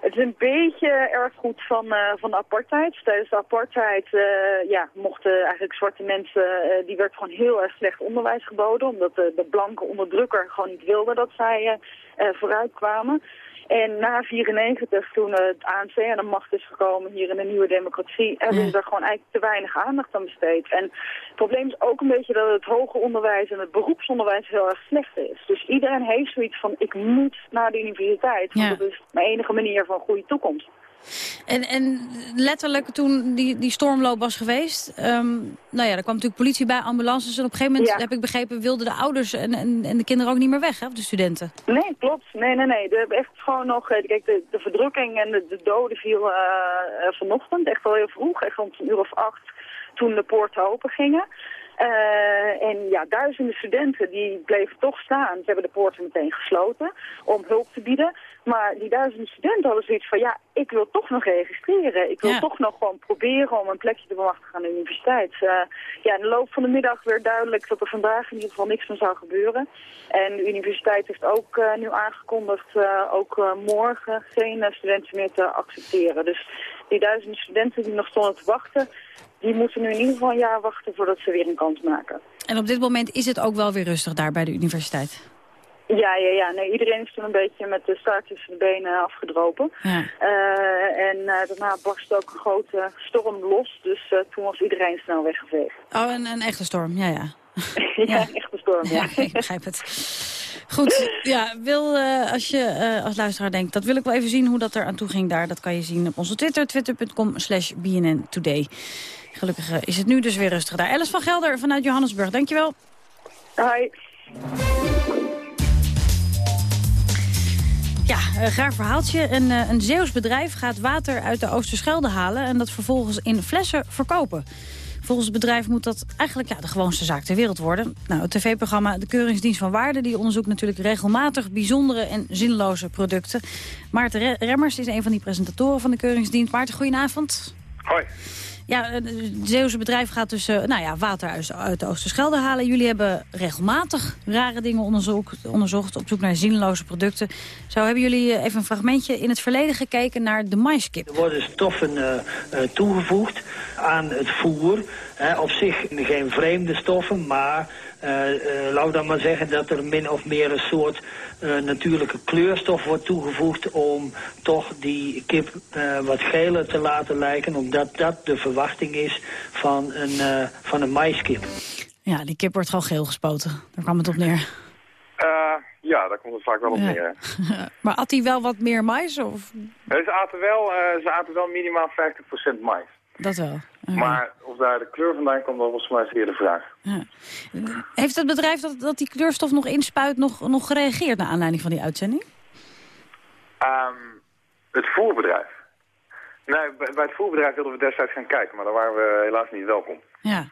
Het is een beetje erfgoed van, uh, van de apartheid. Tijdens de apartheid uh, ja, mochten eigenlijk zwarte mensen, uh, die werd gewoon heel erg slecht onderwijs geboden. Omdat de, de blanke onderdrukker gewoon niet wilde dat zij vooruit kwamen. En na 94, toen het ANC aan de macht is gekomen hier in de nieuwe democratie, hebben ze er gewoon eigenlijk te weinig aandacht aan besteed. En het probleem is ook een beetje dat het hoger onderwijs en het beroepsonderwijs heel erg slecht is. Dus iedereen heeft zoiets van, ik moet naar de universiteit, want ja. dat is mijn enige manier van goede toekomst. En, en letterlijk toen die, die stormloop was geweest, um, nou ja, er kwam natuurlijk politie bij, ambulances. En op een gegeven moment, ja. heb ik begrepen, wilden de ouders en, en, en, de kinderen ook niet meer weg, hè, of de studenten? Nee, klopt. Nee, nee, nee. De, echt gewoon nog, kijk, de, de verdrukking en de, de doden viel uh, vanochtend, echt wel heel vroeg, echt rond een uur of acht, toen de poorten open gingen. Uh, en ja, duizenden studenten die bleven toch staan. Ze hebben de poorten meteen gesloten om hulp te bieden. Maar die duizenden studenten hadden zoiets van, ja, ik wil toch nog registreren. Ik wil ja. toch nog gewoon proberen om een plekje te bemachtigen aan de universiteit. Uh, ja, in de loop van de middag werd duidelijk dat er vandaag in ieder geval niks meer zou gebeuren. En de universiteit heeft ook uh, nu aangekondigd ook morgen geen studenten meer te accepteren. Dus die duizenden studenten die nog stonden te wachten, die moeten nu in ieder geval een jaar wachten voordat ze weer een kans maken. En op dit moment is het ook wel weer rustig daar bij de universiteit? Ja, ja, ja. Nee, iedereen is toen een beetje met de staart tussen de benen afgedropen. Ja. Uh, en uh, daarna barst ook een grote storm los, dus uh, toen was iedereen snel weggeveegd. Oh, een, een echte storm, ja, ja. ja, een echte storm, ja. Ja, ik begrijp het. Goed, ja, wil, eh, als je eh, als luisteraar denkt... dat wil ik wel even zien hoe dat er aan toe ging daar. Dat kan je zien op onze Twitter, twitter.com slash BNN Today. Gelukkig eh, is het nu dus weer rustig daar. Alice van Gelder vanuit Johannesburg, dankjewel. Hoi. Ja, een raar verhaaltje. Een, eh, een Zeeuws bedrijf gaat water uit de Oosterschelde halen... en dat vervolgens in flessen verkopen. Volgens het bedrijf moet dat eigenlijk ja, de gewoonste zaak ter wereld worden. Nou, het tv-programma De Keuringsdienst van Waarde... die onderzoekt natuurlijk regelmatig bijzondere en zinloze producten. Maarten Re- Remmers is een van die presentatoren van de Keuringsdienst. Maarten, goedenavond. Hoi. Ja, het Zeeuwse bedrijf gaat dus eh, nou ja, water uit, de Oosterschelde halen. Jullie hebben regelmatig rare dingen onderzocht, onderzocht op zoek naar zinloze producten. Zo hebben jullie eh, even een fragmentje in het verleden gekeken naar de maiskip. Er worden stoffen eh, eh, toegevoegd aan het voer. Hè, op zich geen vreemde stoffen, maar eh eh, we dan maar zeggen dat er min of meer een soort eh, natuurlijke kleurstof wordt toegevoegd om toch die kip eh, wat geler te laten lijken, omdat dat de verwachting is van een, eh, van een maiskip. Ja, die kip wordt gewoon geel gespoten. Daar kwam het op neer. Eh, ja, daar komt het vaak wel op Ja. neer. maar at hij wel wat meer mais? Of? Ze aten wel, eh, ze aten wel minimaal 50% mais. Dat wel. Maar of daar de kleur vandaan komt, dat was voor mij zeer de vraag. Ja. Heeft het bedrijf dat, dat die kleurstof nog inspuit nog, nog gereageerd... naar aanleiding van die uitzending? Ehm, het voerbedrijf. Nee, bij bij het voerbedrijf wilden we destijds gaan kijken, maar daar waren we helaas niet welkom. Ja.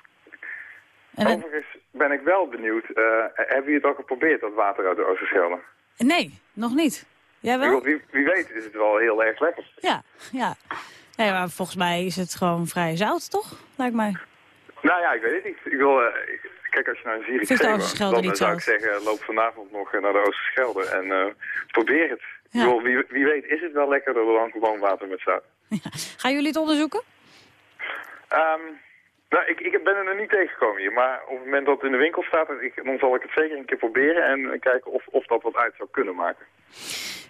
En Overigens ben ik wel benieuwd, eh, hebben jullie het ook geprobeerd, dat water uit de Oosterschelde? Nee, nog niet. Jij wel? bedoel, Wie, wie weet is het wel heel erg lekker. Ja, ja. Nee, maar volgens mij is het gewoon vrij zout, toch? Lijkt mij. Nou ja, ik weet het niet. Ik wil, eh, kijk, als je naar een Zierikzee Vindt de Oosterschelde dan niet zou ik zeggen, loop vanavond nog eh, naar de Oosterschelde en eh, probeer het. Ja. Ik bedoel, wie, wie weet is het wel lekkerder dan gewoon water met zout. Gaan jullie het onderzoeken? Ehm, nou, ik, ik ben er nog niet tegengekomen hier, maar op het moment dat het in de winkel staat, dan ik, dan zal ik het zeker een keer proberen en eh, kijken of, of dat wat uit zou kunnen maken.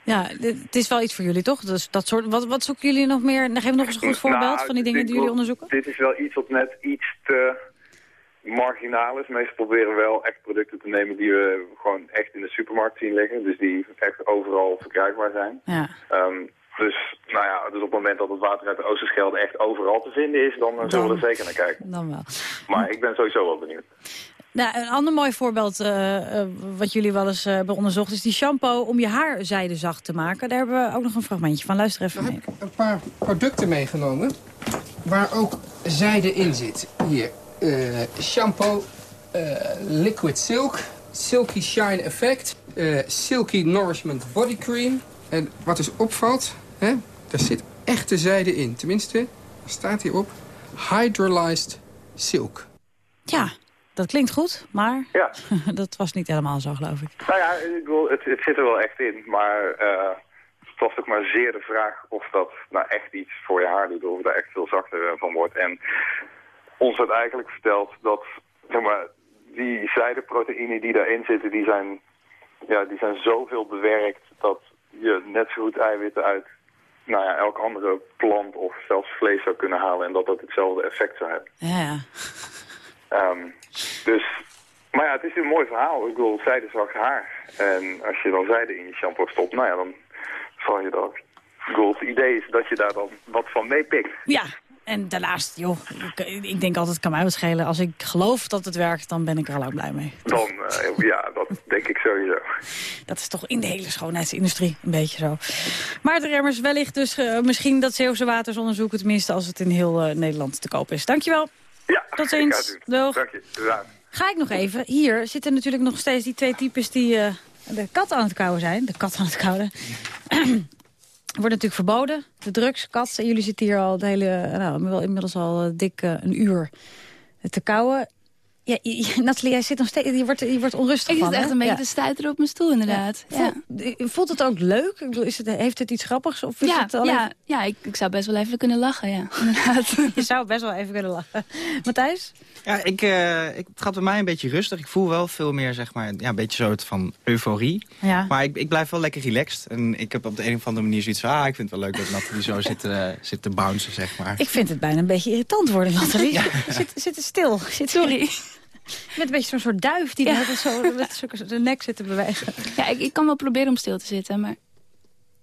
Ja, het is wel iets voor jullie, toch? Dus dat soort, wat, wat zoeken jullie nog meer? Geef nog eens een goed voorbeeld Nou, van die dingen die jullie onderzoeken. Dit is wel iets wat net iets te marginaal is. Meestal proberen we wel echt producten te nemen die we gewoon echt in de supermarkt zien liggen. Dus die echt overal verkrijgbaar zijn. Ja. Ehm, dus, nou ja, dus op het moment dat het water uit de Oosterschelde echt overal te vinden is, dan eh, zullen we er zeker naar kijken. Dan wel. Maar ik ben sowieso wel benieuwd. Nou, een ander mooi voorbeeld eh, eh, wat jullie wel eens eh, hebben onderzocht... is die shampoo om je haar zijde zacht te maken. Daar hebben we ook nog een fragmentje van. Luister even mee. een paar producten meegenomen waar ook zijde in zit. Hier, eh, shampoo, eh, liquid silk, silky shine effect, eh, silky nourishment body cream. En wat dus opvalt, hè, daar zit echte zijde in. Tenminste, er staat hierop, hydrolyzed silk. Ja, dat klinkt goed, maar Ja. dat was niet helemaal zo, geloof ik. Nou ja, ik bedoel, het, het zit er wel echt in, maar eh, het was ook maar zeer de vraag of dat nou echt iets voor je haar doet, of daar echt veel zachter eh, van wordt. En ons werd eigenlijk verteld dat, zeg maar, die zijdeproteïnen die daarin zitten, die zijn, ja, die zijn zoveel bewerkt dat je net zo goed eiwitten uit nou ja, elk andere plant of zelfs vlees zou kunnen halen en dat dat hetzelfde effect zou hebben. Ja. Ehm, dus, maar ja, het is een mooi verhaal. Ik bedoel, zijde zacht haar. En als je dan zijde in je shampoo stopt, nou ja, dan val je dat. Ik bedoel, het idee is dat je daar dan wat van meepikt. Ja, en daarnaast, joh, ik, denk altijd, het kan mij wat schelen. Als ik geloof dat het werkt, dan ben ik er al ook blij mee. Dan, eh, ja, dat denk ik sowieso. Dat is toch in de hele schoonheidsindustrie een beetje zo. Maarten Remmers, wellicht dus eh, misschien dat Zeeuwse watersonderzoek... tenminste als het in heel eh, Nederland te koop is. Dankjewel. Ja, Tot ziens. Doeg. Dank je. Ja. Ga ik nog even. Hier zitten natuurlijk nog steeds die twee types die de kat aan het kauwen zijn. De kat aan het kauwen. Wordt natuurlijk verboden. De drugs, jullie zitten hier al de hele, nou, inmiddels al eh, dik eh, een uur te kauwen. Ja, je- Nathalie, jij zit nog steeds, je wordt, je wordt onrustig Ik van, zit echt hè? een beetje Ja. te stuiteren op mijn stoel, inderdaad. Ja, Voelt, voelt het ook leuk? Is het, heeft het iets grappigs? Of is ja, het al ja, even- ja ik, ik zou best wel even kunnen lachen, ja. Inderdaad. Je zou best wel even kunnen lachen. Matthijs? Ja, ik, eh, ik, het gaat bij mij een beetje rustig. Ik voel wel veel meer, zeg maar, ja, een beetje zo het van euforie. Ja. Maar ik, ik blijf wel lekker relaxed. En ik heb op de een of andere manier zoiets van... Ah, ik vind het wel leuk dat Nathalie zo zit, eh, zit te bouncen, zeg maar. Ik vind het bijna een beetje irritant worden, Nathalie. Zit, zit er stil. Zit Sorry. Met een beetje zo'n soort duif die net zo met de nek zit te bewegen. Ja, ik, ik kan wel proberen om stil te zitten, maar...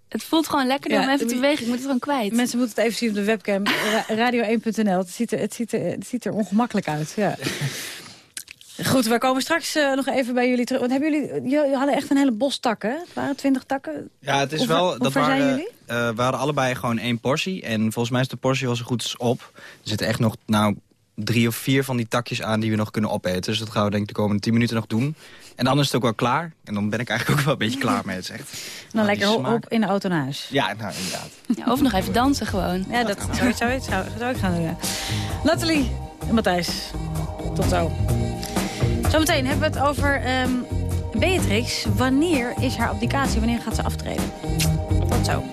Het voelt gewoon lekker om even te bewegen. Ik moet het gewoon kwijt. Mensen moeten het even zien op de webcam. Ra- Radio1.nl. Het, ziet er- het, ziet er- het ziet er ongemakkelijk uit. Ja. Goed, we komen straks eh, nog even bij jullie terug. Want hebben jullie, jullie hadden echt een hele bos takken. Het waren twintig takken. Ja, het is Hoe wel... hoe dat ver zijn waren, jullie? eh, we hadden allebei gewoon één portie. En volgens mij is de portie wel zo goed als op. Er zitten echt nog nou, drie of vier van die takjes aan die we nog kunnen opeten. Dus dat gaan we denk ik de komende tien minuten nog doen. En dan is het ook wel klaar. En dan ben ik eigenlijk ook wel een beetje klaar mee. Het echt... En dan Ah, die lekker op, smaak. op in de auto naar huis. Ja, nou inderdaad. Ja, of nog even dansen gewoon. Ja, dat zou, ik- zou, ik- zou, zou ik gaan doen, ja. Nathalie en Matthijs, tot zo. Zometeen hebben we het over ehm, Beatrix. Wanneer is haar abdicatie? Wanneer gaat ze aftreden? Tot zo.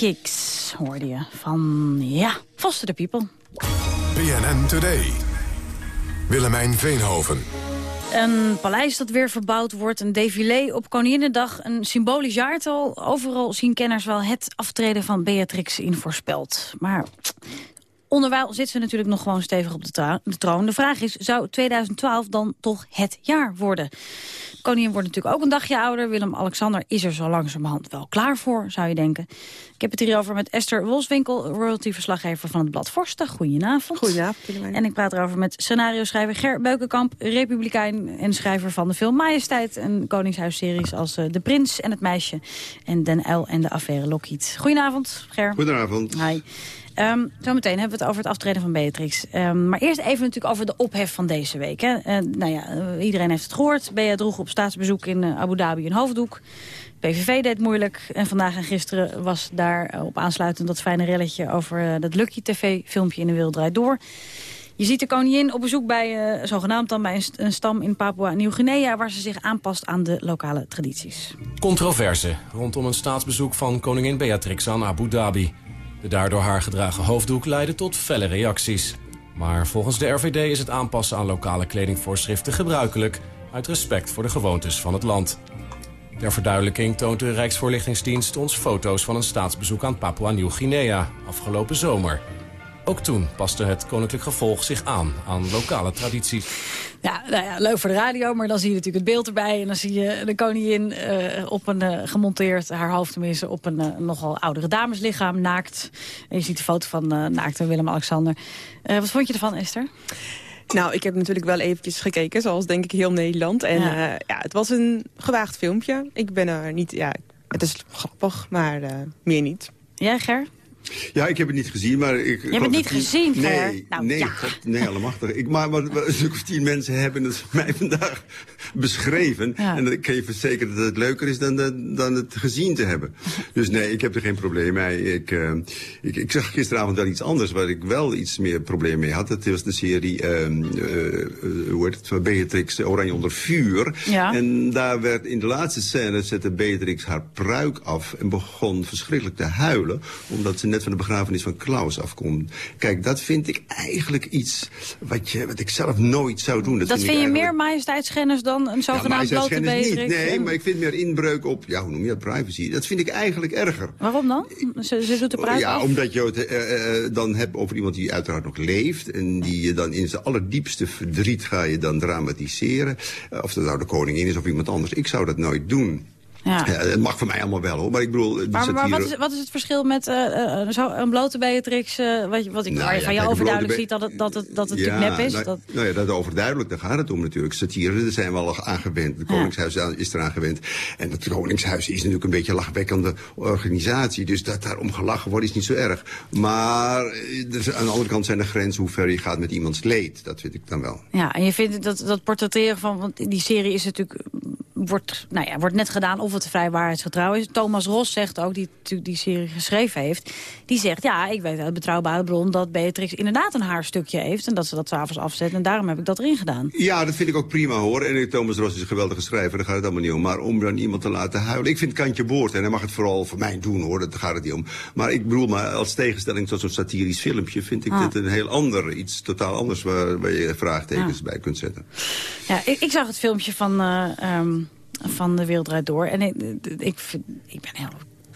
Kicks hoorde je van, ja, Foster the People. BNN Today. Willemijn Veenhoven. Een paleis dat weer verbouwd wordt, een défilé op Koninginnedag, een symbolisch jaartal. Overal zien kenners wel het aftreden van Beatrix in voorspeld. Maar onderwijl zit ze natuurlijk nog gewoon stevig op de, troon. De vraag is, zou 2012 dan toch het jaar worden? Koningin wordt natuurlijk ook een dagje ouder. Willem-Alexander is er zo langzamerhand wel klaar voor, zou je denken. Ik heb het hierover met Esther Wolswinkel, royalty-verslaggever van het blad Forsten. Goedenavond. Goedenavond, Willemijn. En ik praat erover met scenario-schrijver Ger Beukenkamp, republikein en schrijver van de film Majesteit en Koningshuisseries als eh, De Prins en het Meisje en Den Uil en de affaire Lockheed. Goedenavond, Ger. Goedenavond. Hi. Ehm, zometeen hebben we het over het aftreden van Beatrix. Ehm, maar eerst even natuurlijk over de ophef van deze week. Hè. Eh, nou ja, eh, iedereen heeft het gehoord. Bea droeg op staatsbezoek in eh, Abu Dhabi een hoofddoek. PVV deed moeilijk. En vandaag en gisteren was daar op aansluitend dat fijne relletje... over dat Lucky TV-filmpje in de wereld draait door. Je ziet de koningin op bezoek bij, zogenaamd dan bij een stam in Papua-Nieuw-Guinea... waar ze zich aanpast aan de lokale tradities. Controverse rondom een staatsbezoek van koningin Beatrix aan Abu Dhabi. De daardoor haar gedragen hoofddoek leidde tot felle reacties. Maar volgens de RVD is het aanpassen aan lokale kledingvoorschriften gebruikelijk... uit respect voor de gewoontes van het land. Ter verduidelijking toont de Rijksvoorlichtingsdienst ons foto's van een staatsbezoek aan Papua-Nieuw-Guinea afgelopen zomer. Ook toen paste het koninklijk gevolg zich aan aan lokale tradities. Ja, nou ja, leuk voor de radio, maar dan zie je natuurlijk het beeld erbij. En dan zie je de koningin eh, op een eh, gemonteerd, haar hoofd tenminste, op een eh, nogal oudere dameslichaam, naakt. En je ziet de foto van naakte Willem-Alexander. Eh, wat vond je ervan, Esther? Nou, ik heb natuurlijk wel eventjes gekeken, zoals denk ik heel Nederland. En Ja. ja, ja het was een gewaagd filmpje. Ik ben er niet, ja, het is grappig, maar eh, meer niet. Ja, Ger? Ja, ik heb het niet gezien, maar... Ik, hebt het niet tien- gezien? Nee, Nou, nee, ja. God, nee, allemachtig. Ik, maar, maar een stuk of tien mensen hebben het mij vandaag beschreven. Ja. En ik kan je verzekeren dat het leuker is dan, de- dan het gezien te hebben. Dus nee, ik heb er geen probleem mee. Ik, eh, ik, ik zag gisteravond wel iets anders waar ik wel iets meer probleem mee had. Dat was de serie, ehm, eh, eh, hoe heet het, van Beatrix Oranje onder vuur. Ja. En daar werd in de laatste scène zette Beatrix haar pruik af en begon verschrikkelijk te huilen. Omdat ze net van de begrafenis van Klaus afkomt. Kijk, dat vind ik eigenlijk iets wat, je, wat ik zelf nooit zou doen. Dat, ik vind je eigenlijk- meer majesteitsschennis dan een ja, zogenaamd maar blote niet. Nee, En- maar ik vind meer inbreuk op, ja, hoe noem je dat, privacy. Dat vind ik eigenlijk erger. Waarom dan? Ze, ze doet de pruik ja, af? omdat je het eh, eh, dan hebt over iemand die uiteraard nog leeft... en die je dan in zijn allerdiepste verdriet ga je dan dramatiseren. Eh, of dat nou de koningin is of iemand anders. Ik zou dat nooit doen. Ja. Ja, het mag voor mij allemaal wel, hoor. Maar ik bedoel... de Maar, maar wat, is, wat is het verschil met eh, eh, zo, een blote Beatrix, eh, wat, wat ik Nou waar je ja, van een overduidelijk ziet dat het, dat het, dat het ja, nep is? Nou, dat, nou ja, dat overduidelijk, daar gaat het om natuurlijk. Satire, daar zijn we al aan gewend. Het Koningshuis is eraan gewend. En het Koningshuis is natuurlijk een beetje een lachwekkende organisatie. Dus dat daarom gelachen wordt is niet zo erg. Maar eh, dus aan de andere kant zijn er grenzen hoe ver je gaat met iemands leed. Dat vind ik dan wel. ja, en je vindt dat, dat portretteren van, want die serie is natuurlijk, wordt, nou ja, wordt net gedaan of het vrij waarheidsgetrouw is. Thomas Ros zegt ook, die die serie geschreven heeft, die zegt, ja, ik weet uit betrouwbare bron dat Beatrix inderdaad een haarstukje heeft en dat ze dat s'avonds afzet en daarom heb ik dat erin gedaan. Ja, dat vind ik ook prima hoor. En Thomas Ross is een geweldige schrijver, daar gaat het allemaal niet om. Maar om dan iemand te laten huilen. Ik vind Kantje Boord, en hij mag het vooral voor mij doen hoor, daar gaat het niet om. Maar ik bedoel, maar als tegenstelling tot zo'n satirisch filmpje... vind ik Ah. dit een heel ander, iets totaal anders... waar, waar je vraagtekens Ah. bij kunt zetten. Ja, ik, ik zag het filmpje van, eh, ehm, van De Wereld Draait Door. En ik, ik, vind- ik ben heel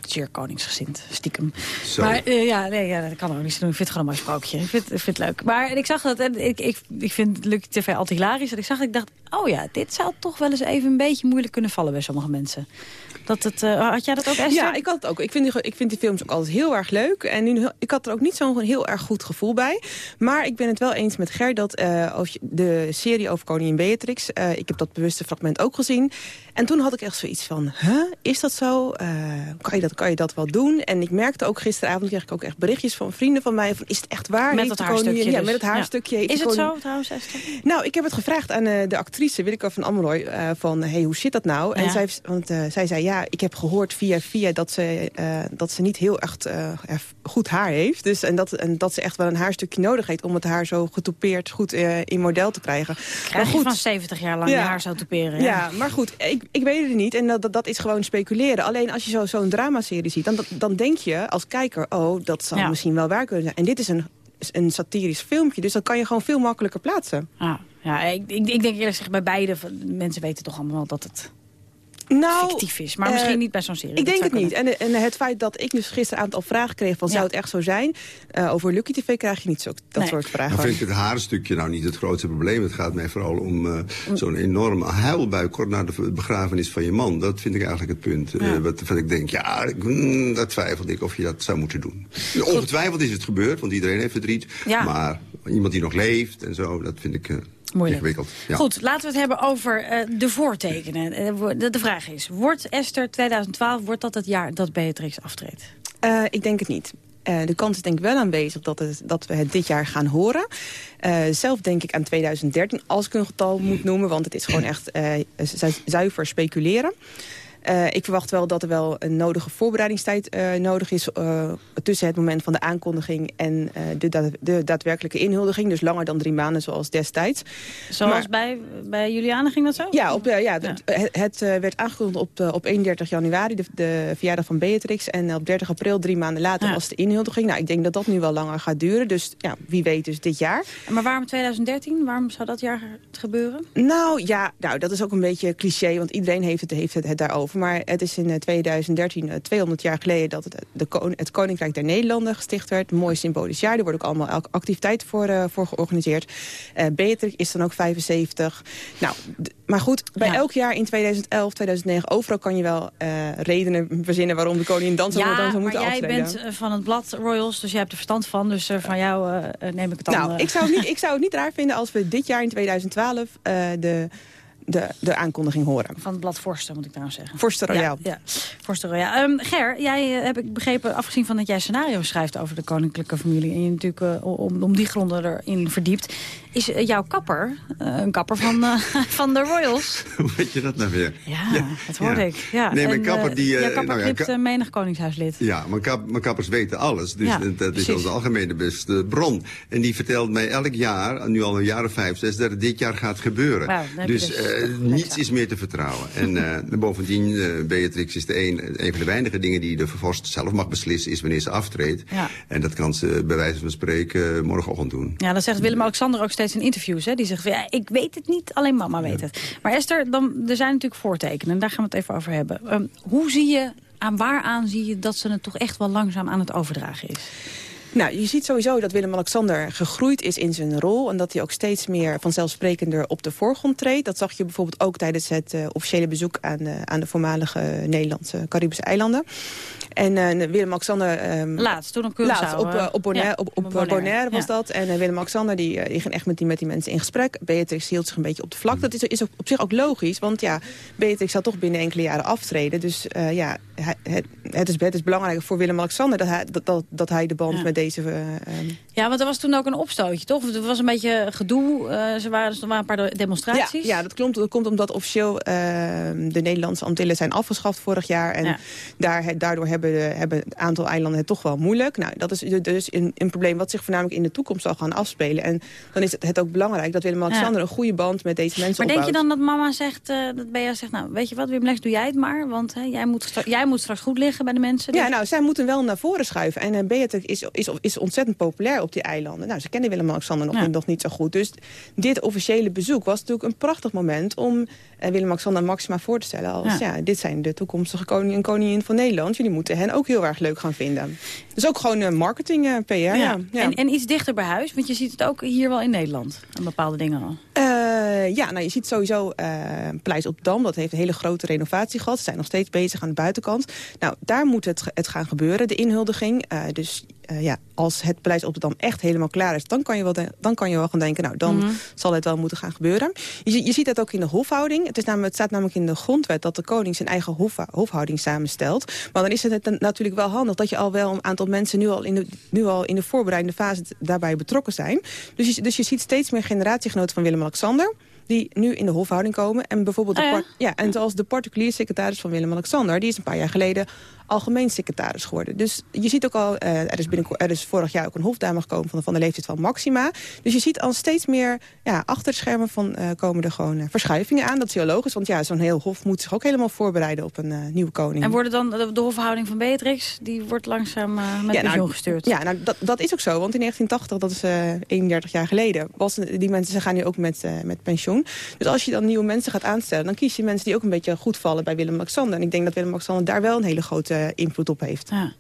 zeer koningsgezind, stiekem. Zo. Maar eh, ja, nee, ja, dat kan ook niet zo doen. Ik vind het gewoon een mooi sprookje. Ik vind, ik vind het leuk. Maar ik zag dat, en ik, ik, ik vind Lucky TV altijd hilarisch. En ik zag dat ik dacht, oh ja, dit zou toch wel eens even een beetje moeilijk kunnen vallen bij sommige mensen. Dat het, eh, had jij dat ook, Esther? Ja, ik had het ook. Ik vind, die, ik vind die films ook altijd heel erg leuk. En nu, ik had er ook niet zo'n heel erg goed gevoel bij. Maar ik ben het wel eens met Ger dat je- de serie over koningin Beatrix... eh, ik heb dat bewuste fragment ook gezien. En toen had ik echt zoiets van, huh, is dat zo? Kan, je dat, kan je dat wel doen? En ik merkte ook gisteravond, kreeg ik ook echt berichtjes van vrienden van mij... van is het echt waar? Met dat haarstukje Ja, dus. met het haarstukje. Is het zo trouwens, Esther? nou, ik heb het gevraagd aan de actrice Willeke van eh, van hey, hoe zit dat nou? En Ja. zij, want, zij zei ja, ik heb gehoord via via dat ze, eh, dat ze niet heel echt eh, goed haar heeft. Dus, en, dat, en dat ze echt wel een haarstukje nodig heeft om het haar zo getoupeerd goed eh, in model te krijgen. Krijg je van 70 jaar lang Ja. je haar zou toeperen. Ja, maar goed, ik, ik weet het niet. En dat, dat, dat is gewoon speculeren. Alleen als je zo- zo'n dramaserie ziet, dan, dan denk je als kijker... oh, dat zal Ja. misschien wel waar kunnen zijn. En dit is een, een satirisch filmpje, dus dat kan je gewoon veel makkelijker plaatsen. Ja, ja ik, ik, ik denk eerlijk gezegd bij beide, mensen weten toch allemaal dat het nou, fictief is. Maar eh, misschien niet bij zo'n serie. Ik denk het niet. En, en het feit dat ik dus gisteravond al vragen kreeg van... Ja. zou het echt zo zijn? Eh, over Lucky TV krijg je niet zo, dat Nee. soort vragen. Dan vind ik het haarstukje nou niet het grootste probleem. Het gaat mij vooral om eh, zo'n enorme huilbui kort na de begrafenis van je man. Dat vind ik eigenlijk het punt. Eh, Ja. wat, wat ik denk, ja, ik, mm, dat twijfelde ik of je dat zou moeten doen. Ongetwijfeld is het gebeurd, want iedereen heeft verdriet. Ja. Maar iemand die nog leeft en zo, dat vind ik Moeilijk. ingewikkeld. Ja. Goed, laten we het hebben over eh, de voortekenen. Eh, de, de vraag is, wordt Esther 2012 wordt dat het jaar dat Beatrix aftreedt? Eh, ik denk het niet. Eh, de kans is denk ik wel aanwezig dat, het, dat we het dit jaar gaan horen. Eh, zelf denk ik aan 2013, als ik een getal moet noemen... want het is gewoon echt eh, zu- zuiver speculeren. Eh, ik verwacht wel dat er wel een nodige voorbereidingstijd eh, nodig is... eh, tussen het moment van de aankondiging en de, de daadwerkelijke inhuldiging. Dus langer dan drie maanden zoals destijds. Zoals Maar- bij, bij Juliane ging dat zo? ja, op, ja, het, werd aangekondigd op, op 31 januari, de, de verjaardag van Beatrix. En op 30 april, drie maanden later, was de inhuldiging. Nou, ik denk dat dat nu wel langer gaat duren. Dus ja, wie weet dus dit jaar. Maar waarom 2013? Waarom zou dat jaar gebeuren? Nou ja, nou, dat is ook een beetje cliché, want iedereen heeft het, heeft het, het daarover. Maar het is in eh, 2013, eh, 200 jaar geleden, dat het, de, kon- het Koninkrijk der Nederlanden gesticht werd. Een mooi symbolisch jaar, er worden ook allemaal elke activiteiten voor, eh, voor georganiseerd. Eh Beatrix is dan ook 75. Nou, maar goed, bij elk jaar in 2011, 2009, overal kan je wel eh, redenen verzinnen waarom de koningin dan zou, dan Ja, zou maar moeten jij aftreden. bent eh, van het blad Royals, dus jij hebt er verstand van. Dus eh, van jou eh, eh, neem ik het dan... Nou, eh, ik zou, het niet, ik zou het niet raar vinden als we dit jaar in 2012 eh, de, de, de aankondiging horen. Van het blad Forster, moet ik trouwens zeggen. Forster Royaal. Ja, ja. Forster Royaal. Ehm, Ger, jij eh, heb ik begrepen, afgezien van dat jij scenario's schrijft over de koninklijke familie... en je natuurlijk eh, om, om die gronden erin verdiept... is eh, jouw kapper, een kapper van, eh, van de Royals. Hoe weet je dat nou weer? Ja, dat hoorde Ja. ik. Ja. Nee, mijn En, kapper die, jouw kapper nou ja, menig koningshuislid. Ja, mijn, kap, mijn kappers weten alles. Dus Ja, dat is onze algemene beste bron. En die vertelt mij elk jaar, nu al een jaar of vijf, zes, dat het dit jaar gaat gebeuren. Je dus eh, niets is meer te vertrouwen. En eh, bovendien, eh, Beatrix is de een, een van de weinige dingen die de vorst zelf mag beslissen, is wanneer ze aftreedt. Ja. En dat kan ze bij wijze van spreken morgenochtend doen. Ja, dat zegt Willem-Alexander ook steeds in interviews. Hè? Die zegt, van, ja, ik weet het niet, alleen mama weet het. Maar Esther, dan, er zijn natuurlijk voortekenen. En daar gaan we het even over hebben. Ehm, hoe zie je, aan waaraan zie je dat ze het toch echt wel langzaam aan het overdragen is? Nou, je ziet sowieso dat Willem-Alexander gegroeid is in zijn rol... en dat hij ook steeds meer vanzelfsprekender op de voorgrond treedt. Dat zag je bijvoorbeeld ook tijdens het eh, officiële bezoek... aan, eh, aan de voormalige Nederlandse Caribische eilanden. En eh, Willem-Alexander... ehm, Laatst, toen op Curaçao. Laatst, op, eh, eh, op Bonaire, ja, op, op, Bonaire, Bonaire was ja. dat. En eh, Willem-Alexander die, eh, die ging echt met die, met die mensen in gesprek. Beatrix hield zich een beetje op de vlak. Dat is, is op zich ook logisch, want ja, Beatrix zal toch binnen enkele jaren aftreden. Dus eh, ja, hij- het, het, is, het is belangrijk voor Willem-Alexander dat hij, dat, dat, dat hij de band Ja. met deze... eh, ehm, Ja, want er was toen ook een opstootje, toch? Er was een beetje gedoe. eh, ze waren, er waren een paar demonstraties. Ja, ja dat, klopt, dat komt omdat officieel ehm, de Nederlandse Antillen zijn afgeschaft vorig jaar. En Ja. daar, daardoor hebben, de, hebben een aantal eilanden het toch wel moeilijk. Nou, dat is dus een, een probleem wat zich voornamelijk in de toekomst zal gaan afspelen. En dan is het, het ook belangrijk dat Willem-Alexander een goede band met deze mensen Maar denk je opbouwt. dan dat mama zegt, eh, dat Bea zegt, nou, weet je wat, Wim Lex, doe jij het maar. Want hè, jij, moet jij moet straks goed liggen bij de mensen. Ja, Dus- nou, zij moeten wel naar voren schuiven. En uh, Beatrix is, is, is ontzettend populair op die eilanden. Nou, ze kennen Willem-Alexander nog, Ja. nog niet zo goed. Dus dit officiële bezoek was natuurlijk een prachtig moment... om eh, Willem-Alexander Maxima voor te stellen als... Ja. Ja. dit zijn de toekomstige koning en koningin van Nederland. Jullie moeten hen ook heel erg leuk gaan vinden. Dus ook gewoon eh, marketing, eh, PR. Ja. Ja. En, en iets dichter bij huis, want je ziet het ook hier wel in Nederland. Aan bepaalde dingen al. Eh, ja, nou, je ziet sowieso eh Paleis op Dam. Dat heeft een hele grote renovatie gehad. Ze zijn nog steeds bezig aan de buitenkant. Nou, daar moet het, het gaan gebeuren, de inhuldiging. Dus eh, ja, als het Paleis op Dam echt helemaal klaar is... dan kan je wel, dan kan je wel gaan denken, nou, dan Mhm. zal het wel moeten gaan gebeuren. Je, je ziet dat ook in de hofhouding. Het, is namelijk, het staat namelijk in de grondwet dat de koning zijn eigen hofhouding samenstelt. Maar dan is het natuurlijk wel handig dat je al wel een aantal mensen... nu al in de, nu al in de voorbereidende fase daarbij betrokken zijn. Dus je, dus je ziet steeds meer generatiegenoten van Willem-Alexander die nu in de hofhouding komen. En bijvoorbeeld de, Oh ja? ja, en zoals de particulier secretaris van Willem-Alexander... die is een paar jaar geleden algemeen secretaris geworden. Dus je ziet ook al, eh, er, is binnenkort, er is vorig jaar ook een hofdame gekomen... van de, van de leeftijd van Maxima. Dus je ziet al steeds meer ja, achter de schermen van, eh, komen er gewoon eh, verschuivingen aan. Dat is heel logisch, want ja, zo'n heel hof moet zich ook helemaal voorbereiden... op een nieuwe koning. En worden dan de, de hofhouding van Beatrix, die wordt langzaam met pensioen nou, gestuurd. Ja, nou, dat, dat is ook zo. Want in 1980, dat is eh 31 jaar geleden... Was, die mensen ze gaan nu ook met, met pensioen. Dus als je dan nieuwe mensen gaat aanstellen... dan kies je mensen die ook een beetje goed vallen bij Willem-Alexander. En ik denk dat Willem-Alexander daar wel een hele grote eh, invloed op heeft. Ja.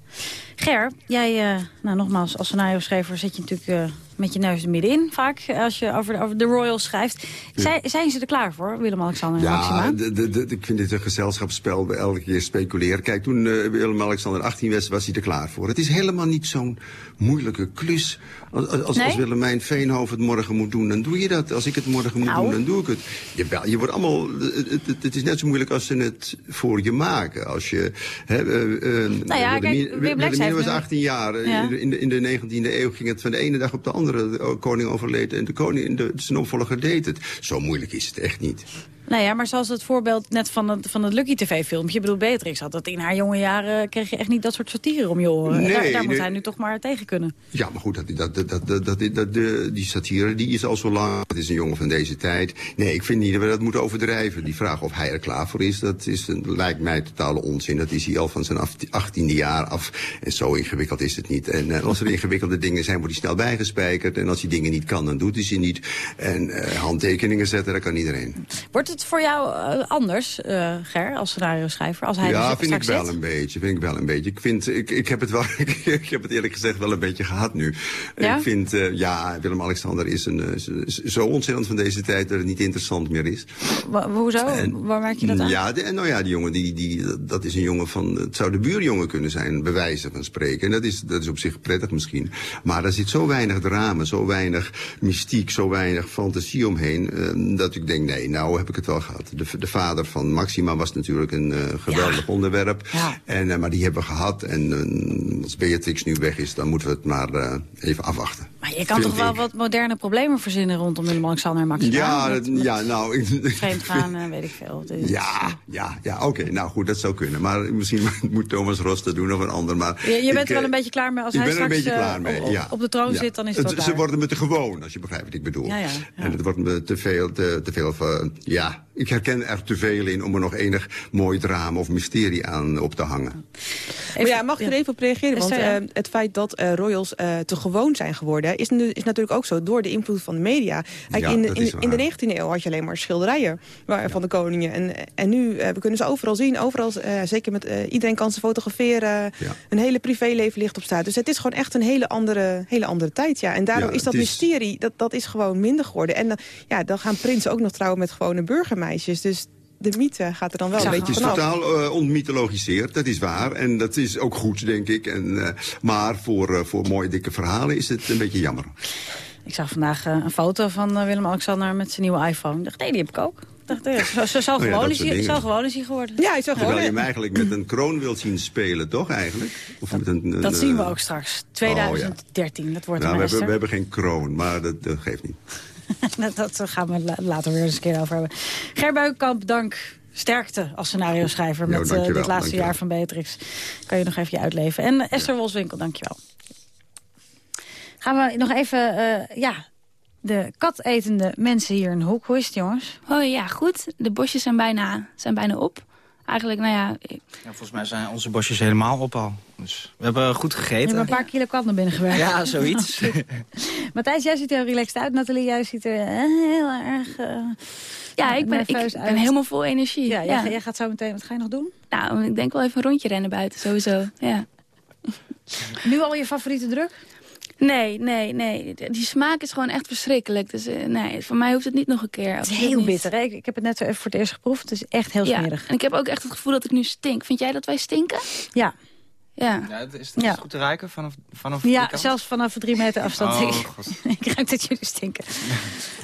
Ger, jij, eh, nou nogmaals, als scenario-schrijver zit je natuurlijk... met je neus er middenin vaak, als je over de, over de Royals schrijft. Zij, Zijn ze er klaar voor, Willem-Alexander en Maxima? Ja, de, de, de- ik vind dit een gezelschapsspel, bij elke keer speculeren. Kijk, toen eh, Willem-Alexander 18 was, was hij er klaar voor. Het is helemaal niet zo'n moeilijke klus. Als, als? Willemijn Veenhoven het morgen moet doen, dan doe je dat. Als ik het morgen moet Nou. doen, dan doe ik het. Jawel, je wordt allemaal... Het, het, het is net zo moeilijk als ze het voor je maken. Als je... Hè, eh, eh, Nou ja, kijk, heeft was nu- 18 jaar. Ja. In, de, in, de, in de 19e eeuw ging het van de ene dag op de andere. De koning overleed en de koning, de, zijn opvolger deed het. Zo moeilijk is het echt niet. Nou ja, maar zoals het voorbeeld net van het, van het Lucky TV-filmpje. Ik bedoel, Beatrix had dat in haar jonge jaren... kreeg je echt niet dat soort satire om je oren. Nee, daar daar moet hij nu toch maar tegen kunnen. Ja, maar goed, dat, dat, dat, dat, die satire die is al zo lang. Het is een jongen van deze tijd. Nee, ik vind niet dat we dat moeten overdrijven. Die vraag of hij er klaar voor is, dat is, een- lijkt mij totale onzin. Dat is hij al van zijn 18e jaar af. En zo ingewikkeld is het niet. En eh, als er ingewikkelde dingen zijn, wordt hij snel bijgespijkerd. En als hij dingen niet kan, dan doet hij ze niet. En eh, handtekeningen zetten, dat kan iedereen. Wordt het voor jou eh, anders, eh, Ger, als scenario schrijver? Als hij ja, er vind ik wel zit? een beetje. Vind ik wel een beetje. Ik vind, ik, ik heb het wel, ik heb het eerlijk gezegd wel een beetje gehad nu. Ja? Ik vind, eh, ja, Willem-Alexander is een, zo ontzettend van deze tijd dat het niet interessant meer is. Wa- hoezo? Waar merk je dat aan? Ja, de, nou ja, die jongen, die, die, dat is een jongen van, het zou de buurjongen kunnen zijn, bij wijze van spreken. En dat is, dat is op zich prettig misschien. Maar er zit zo weinig drama, zo weinig mystiek, zo weinig fantasie omheen, dat ik denk, nee, nou heb ik het wel gehad. De, de vader van Maxima was natuurlijk een eh, geweldig onderwerp. En, eh, maar die hebben we gehad. En eh, als Beatrix nu weg is, dan moeten we het maar even afwachten. Maar je kan toch wel ik. wat moderne problemen verzinnen rondom Willem-Alexander en Maxima? Ja, Met- dat- met ja, nou... ik- Vreemdgaan, eh, weet ik veel. Is- Ja, ja, ja, oké. Nou goed, dat zou kunnen. Maar misschien moet Thomas Ros dat doen of een ander. Maar Je, je bent ik, er wel eh, een beetje klaar mee. Als ik hij ben een straks beetje eh, klaar mee, op, ja. op de troon Ja. zit, dan is het, wel Ze worden me te gewoon, als je begrijpt wat ik bedoel. Ja, ja, En het wordt me te veel, te, te veel van, ja, ik herken er te veel in om er nog enig mooi drama of mysterie aan op te hangen. maar ja, mag ik er even op reageren? Want eh, het feit dat eh, royals eh, te gewoon zijn geworden... Is, nu, is natuurlijk ook zo door de invloed van de media. Ja, in, de, in, in de 19e eeuw had je alleen maar schilderijen waar, van de koningen. En, en nu eh, we kunnen ze overal zien. Overal, eh, zeker met eh, iedereen kan ze fotograferen. Een hele privéleven ligt op straat. Dus het is gewoon echt een hele andere, hele andere tijd. Ja. En daardoor Ja, is dat is- mysterie, dat, dat is gewoon minder geworden. En dan- ja, dan gaan prinsen ook nog trouwen met gewone burgermeisjes. Dus de mythe gaat er dan wel een het beetje is vanaf. totaal eh, ontmythologiseerd, dat is waar. En dat is ook goed, denk ik. En, eh, maar voor, eh, voor mooie dikke verhalen is het een beetje jammer. Ik zag vandaag een foto van Willem-Alexander met zijn nieuwe iPhone. Ik dacht, nee, die heb ik ook. Dacht, zo, Oh ja, gewoon dat is hij- zo gewoon is hij geworden. Ja, hij is Terwijl je hem eigenlijk met een kroon wilt zien spelen, toch eigenlijk? Of met een, een, Dat zien we ook straks. Oh, ja. 2013, dat wordt Nou, een we, hebben, we Esther. hebben geen kroon, maar dat, dat geeft niet. dat, dat gaan we la- later weer eens een keer over hebben. Ger Buikenkamp, dank. Sterkte als scenario schrijver Jo, met eh, dit laatste dankjewel. jaar van Beatrix. Kan je nog even je uitleven. En eh, Esther Wolswinkel, dankjewel. Gaan we nog even, eh, ja, de katetende mensen hier in de hoek. Hoe is het, jongens? Oh ja, goed. De bosjes zijn bijna, zijn bijna op. Eigenlijk, nou ja... ik- Ja, volgens mij zijn onze bosjes helemaal op al. Dus we hebben goed gegeten. hebt een paar kilo kat naar binnen gewerkt. Ja, zoiets. Matthijs, jij ziet er heel relaxed uit. Nathalie, jij ziet er eh, heel erg eh, Ja, ik ben, ik nerveus ben helemaal vol energie. Ja, Ja, Jij, jij gaat zo meteen, wat ga je nog doen? Nou, ik denk wel even een rondje rennen buiten, sowieso. Ja. Nu al je favoriete druk? Nee, nee, nee. Die smaak is gewoon echt verschrikkelijk. Dus eh, nee, voor mij hoeft het niet nog een keer. Het is heel bitter. Hè? Ik, ik heb het net zo even voor het eerst geproefd. Het is echt heel ja. smerig. En ik heb ook echt het gevoel dat ik nu stink. Vind jij dat wij stinken? Ja. Ja. Ja, het is het Ja. goed te ruiken vanaf, vanaf Ja, zelfs vanaf drie meter afstand. Oh, ik, God. ik ruik dat jullie stinken.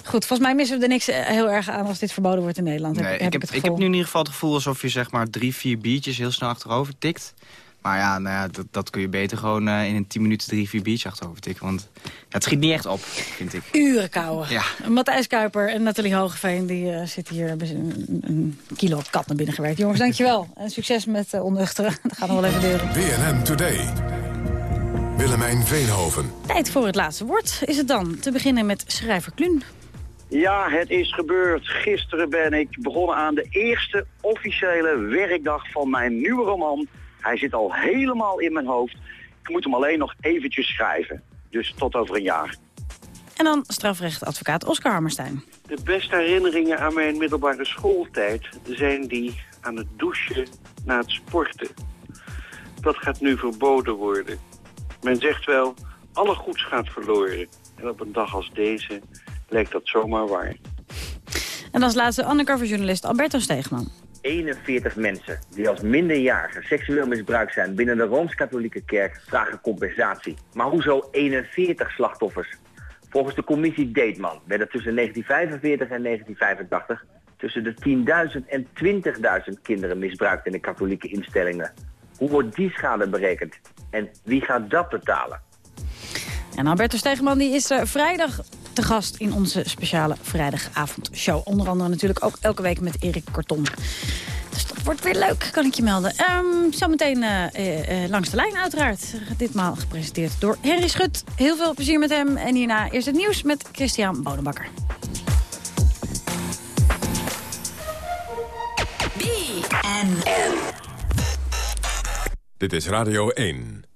Goed, volgens mij missen we er niks eh, heel erg aan als dit verboden wordt in Nederland. Nee, heb, ik, heb ik heb nu in ieder geval het gevoel alsof je zeg maar drie, vier biertjes heel snel achterover tikt. Maar ja, nou ja dat, dat kun je beter gewoon eh, in een 10 minuten drie, vier biertjes achterover tikken. Want ja, het schiet niet echt op, vind ik. Uren kouwen. Ja. Matthijs Kuiper en Nathalie Hogeveen die eh, zitten hier een, een kilo kat naar binnen gewerkt. Jongens, dankjewel. En succes met uh, onnuchteren. Dat gaat nog wel even duren. BNN Today. Willemijn Veenhoven. Tijd voor het laatste woord is het dan. Te beginnen met schrijver Kluun. Ja, het is gebeurd. Gisteren ben ik begonnen aan de eerste officiële werkdag van mijn nieuwe roman. Hij zit al helemaal in mijn hoofd. Ik moet hem alleen nog eventjes schrijven. Dus tot over een jaar. En dan strafrechtadvocaat Oscar Hammerstein. De beste herinneringen aan mijn middelbare schooltijd zijn die aan het douchen na het sporten. Dat gaat nu verboden worden. Men zegt wel, alle goeds gaat verloren. En op een dag als deze lijkt dat zomaar waar. En als laatste undercover-journalist Alberto Steegman. 41 mensen die als minderjarigen seksueel misbruikt zijn binnen de Rooms-Katholieke Kerk vragen compensatie. Maar hoezo 41 slachtoffers? Volgens de commissie Deetman werden tussen 1945 en 1985 tussen de 10.000 en 20.000 kinderen misbruikt in de katholieke instellingen. Hoe wordt die schade berekend? En wie gaat dat betalen? En Alberto Stegeman die is uh, vrijdag te gast in onze speciale vrijdagavondshow. Onder andere natuurlijk ook elke week met Erik Kortom. Dus dat wordt weer leuk, kan ik je melden. Um, zometeen uh, uh, langs de lijn uiteraard. Ditmaal gepresenteerd door Henry Schut. Heel veel plezier met hem. En hierna eerst het nieuws met Christian Bonenbakker. Dit is Radio 1.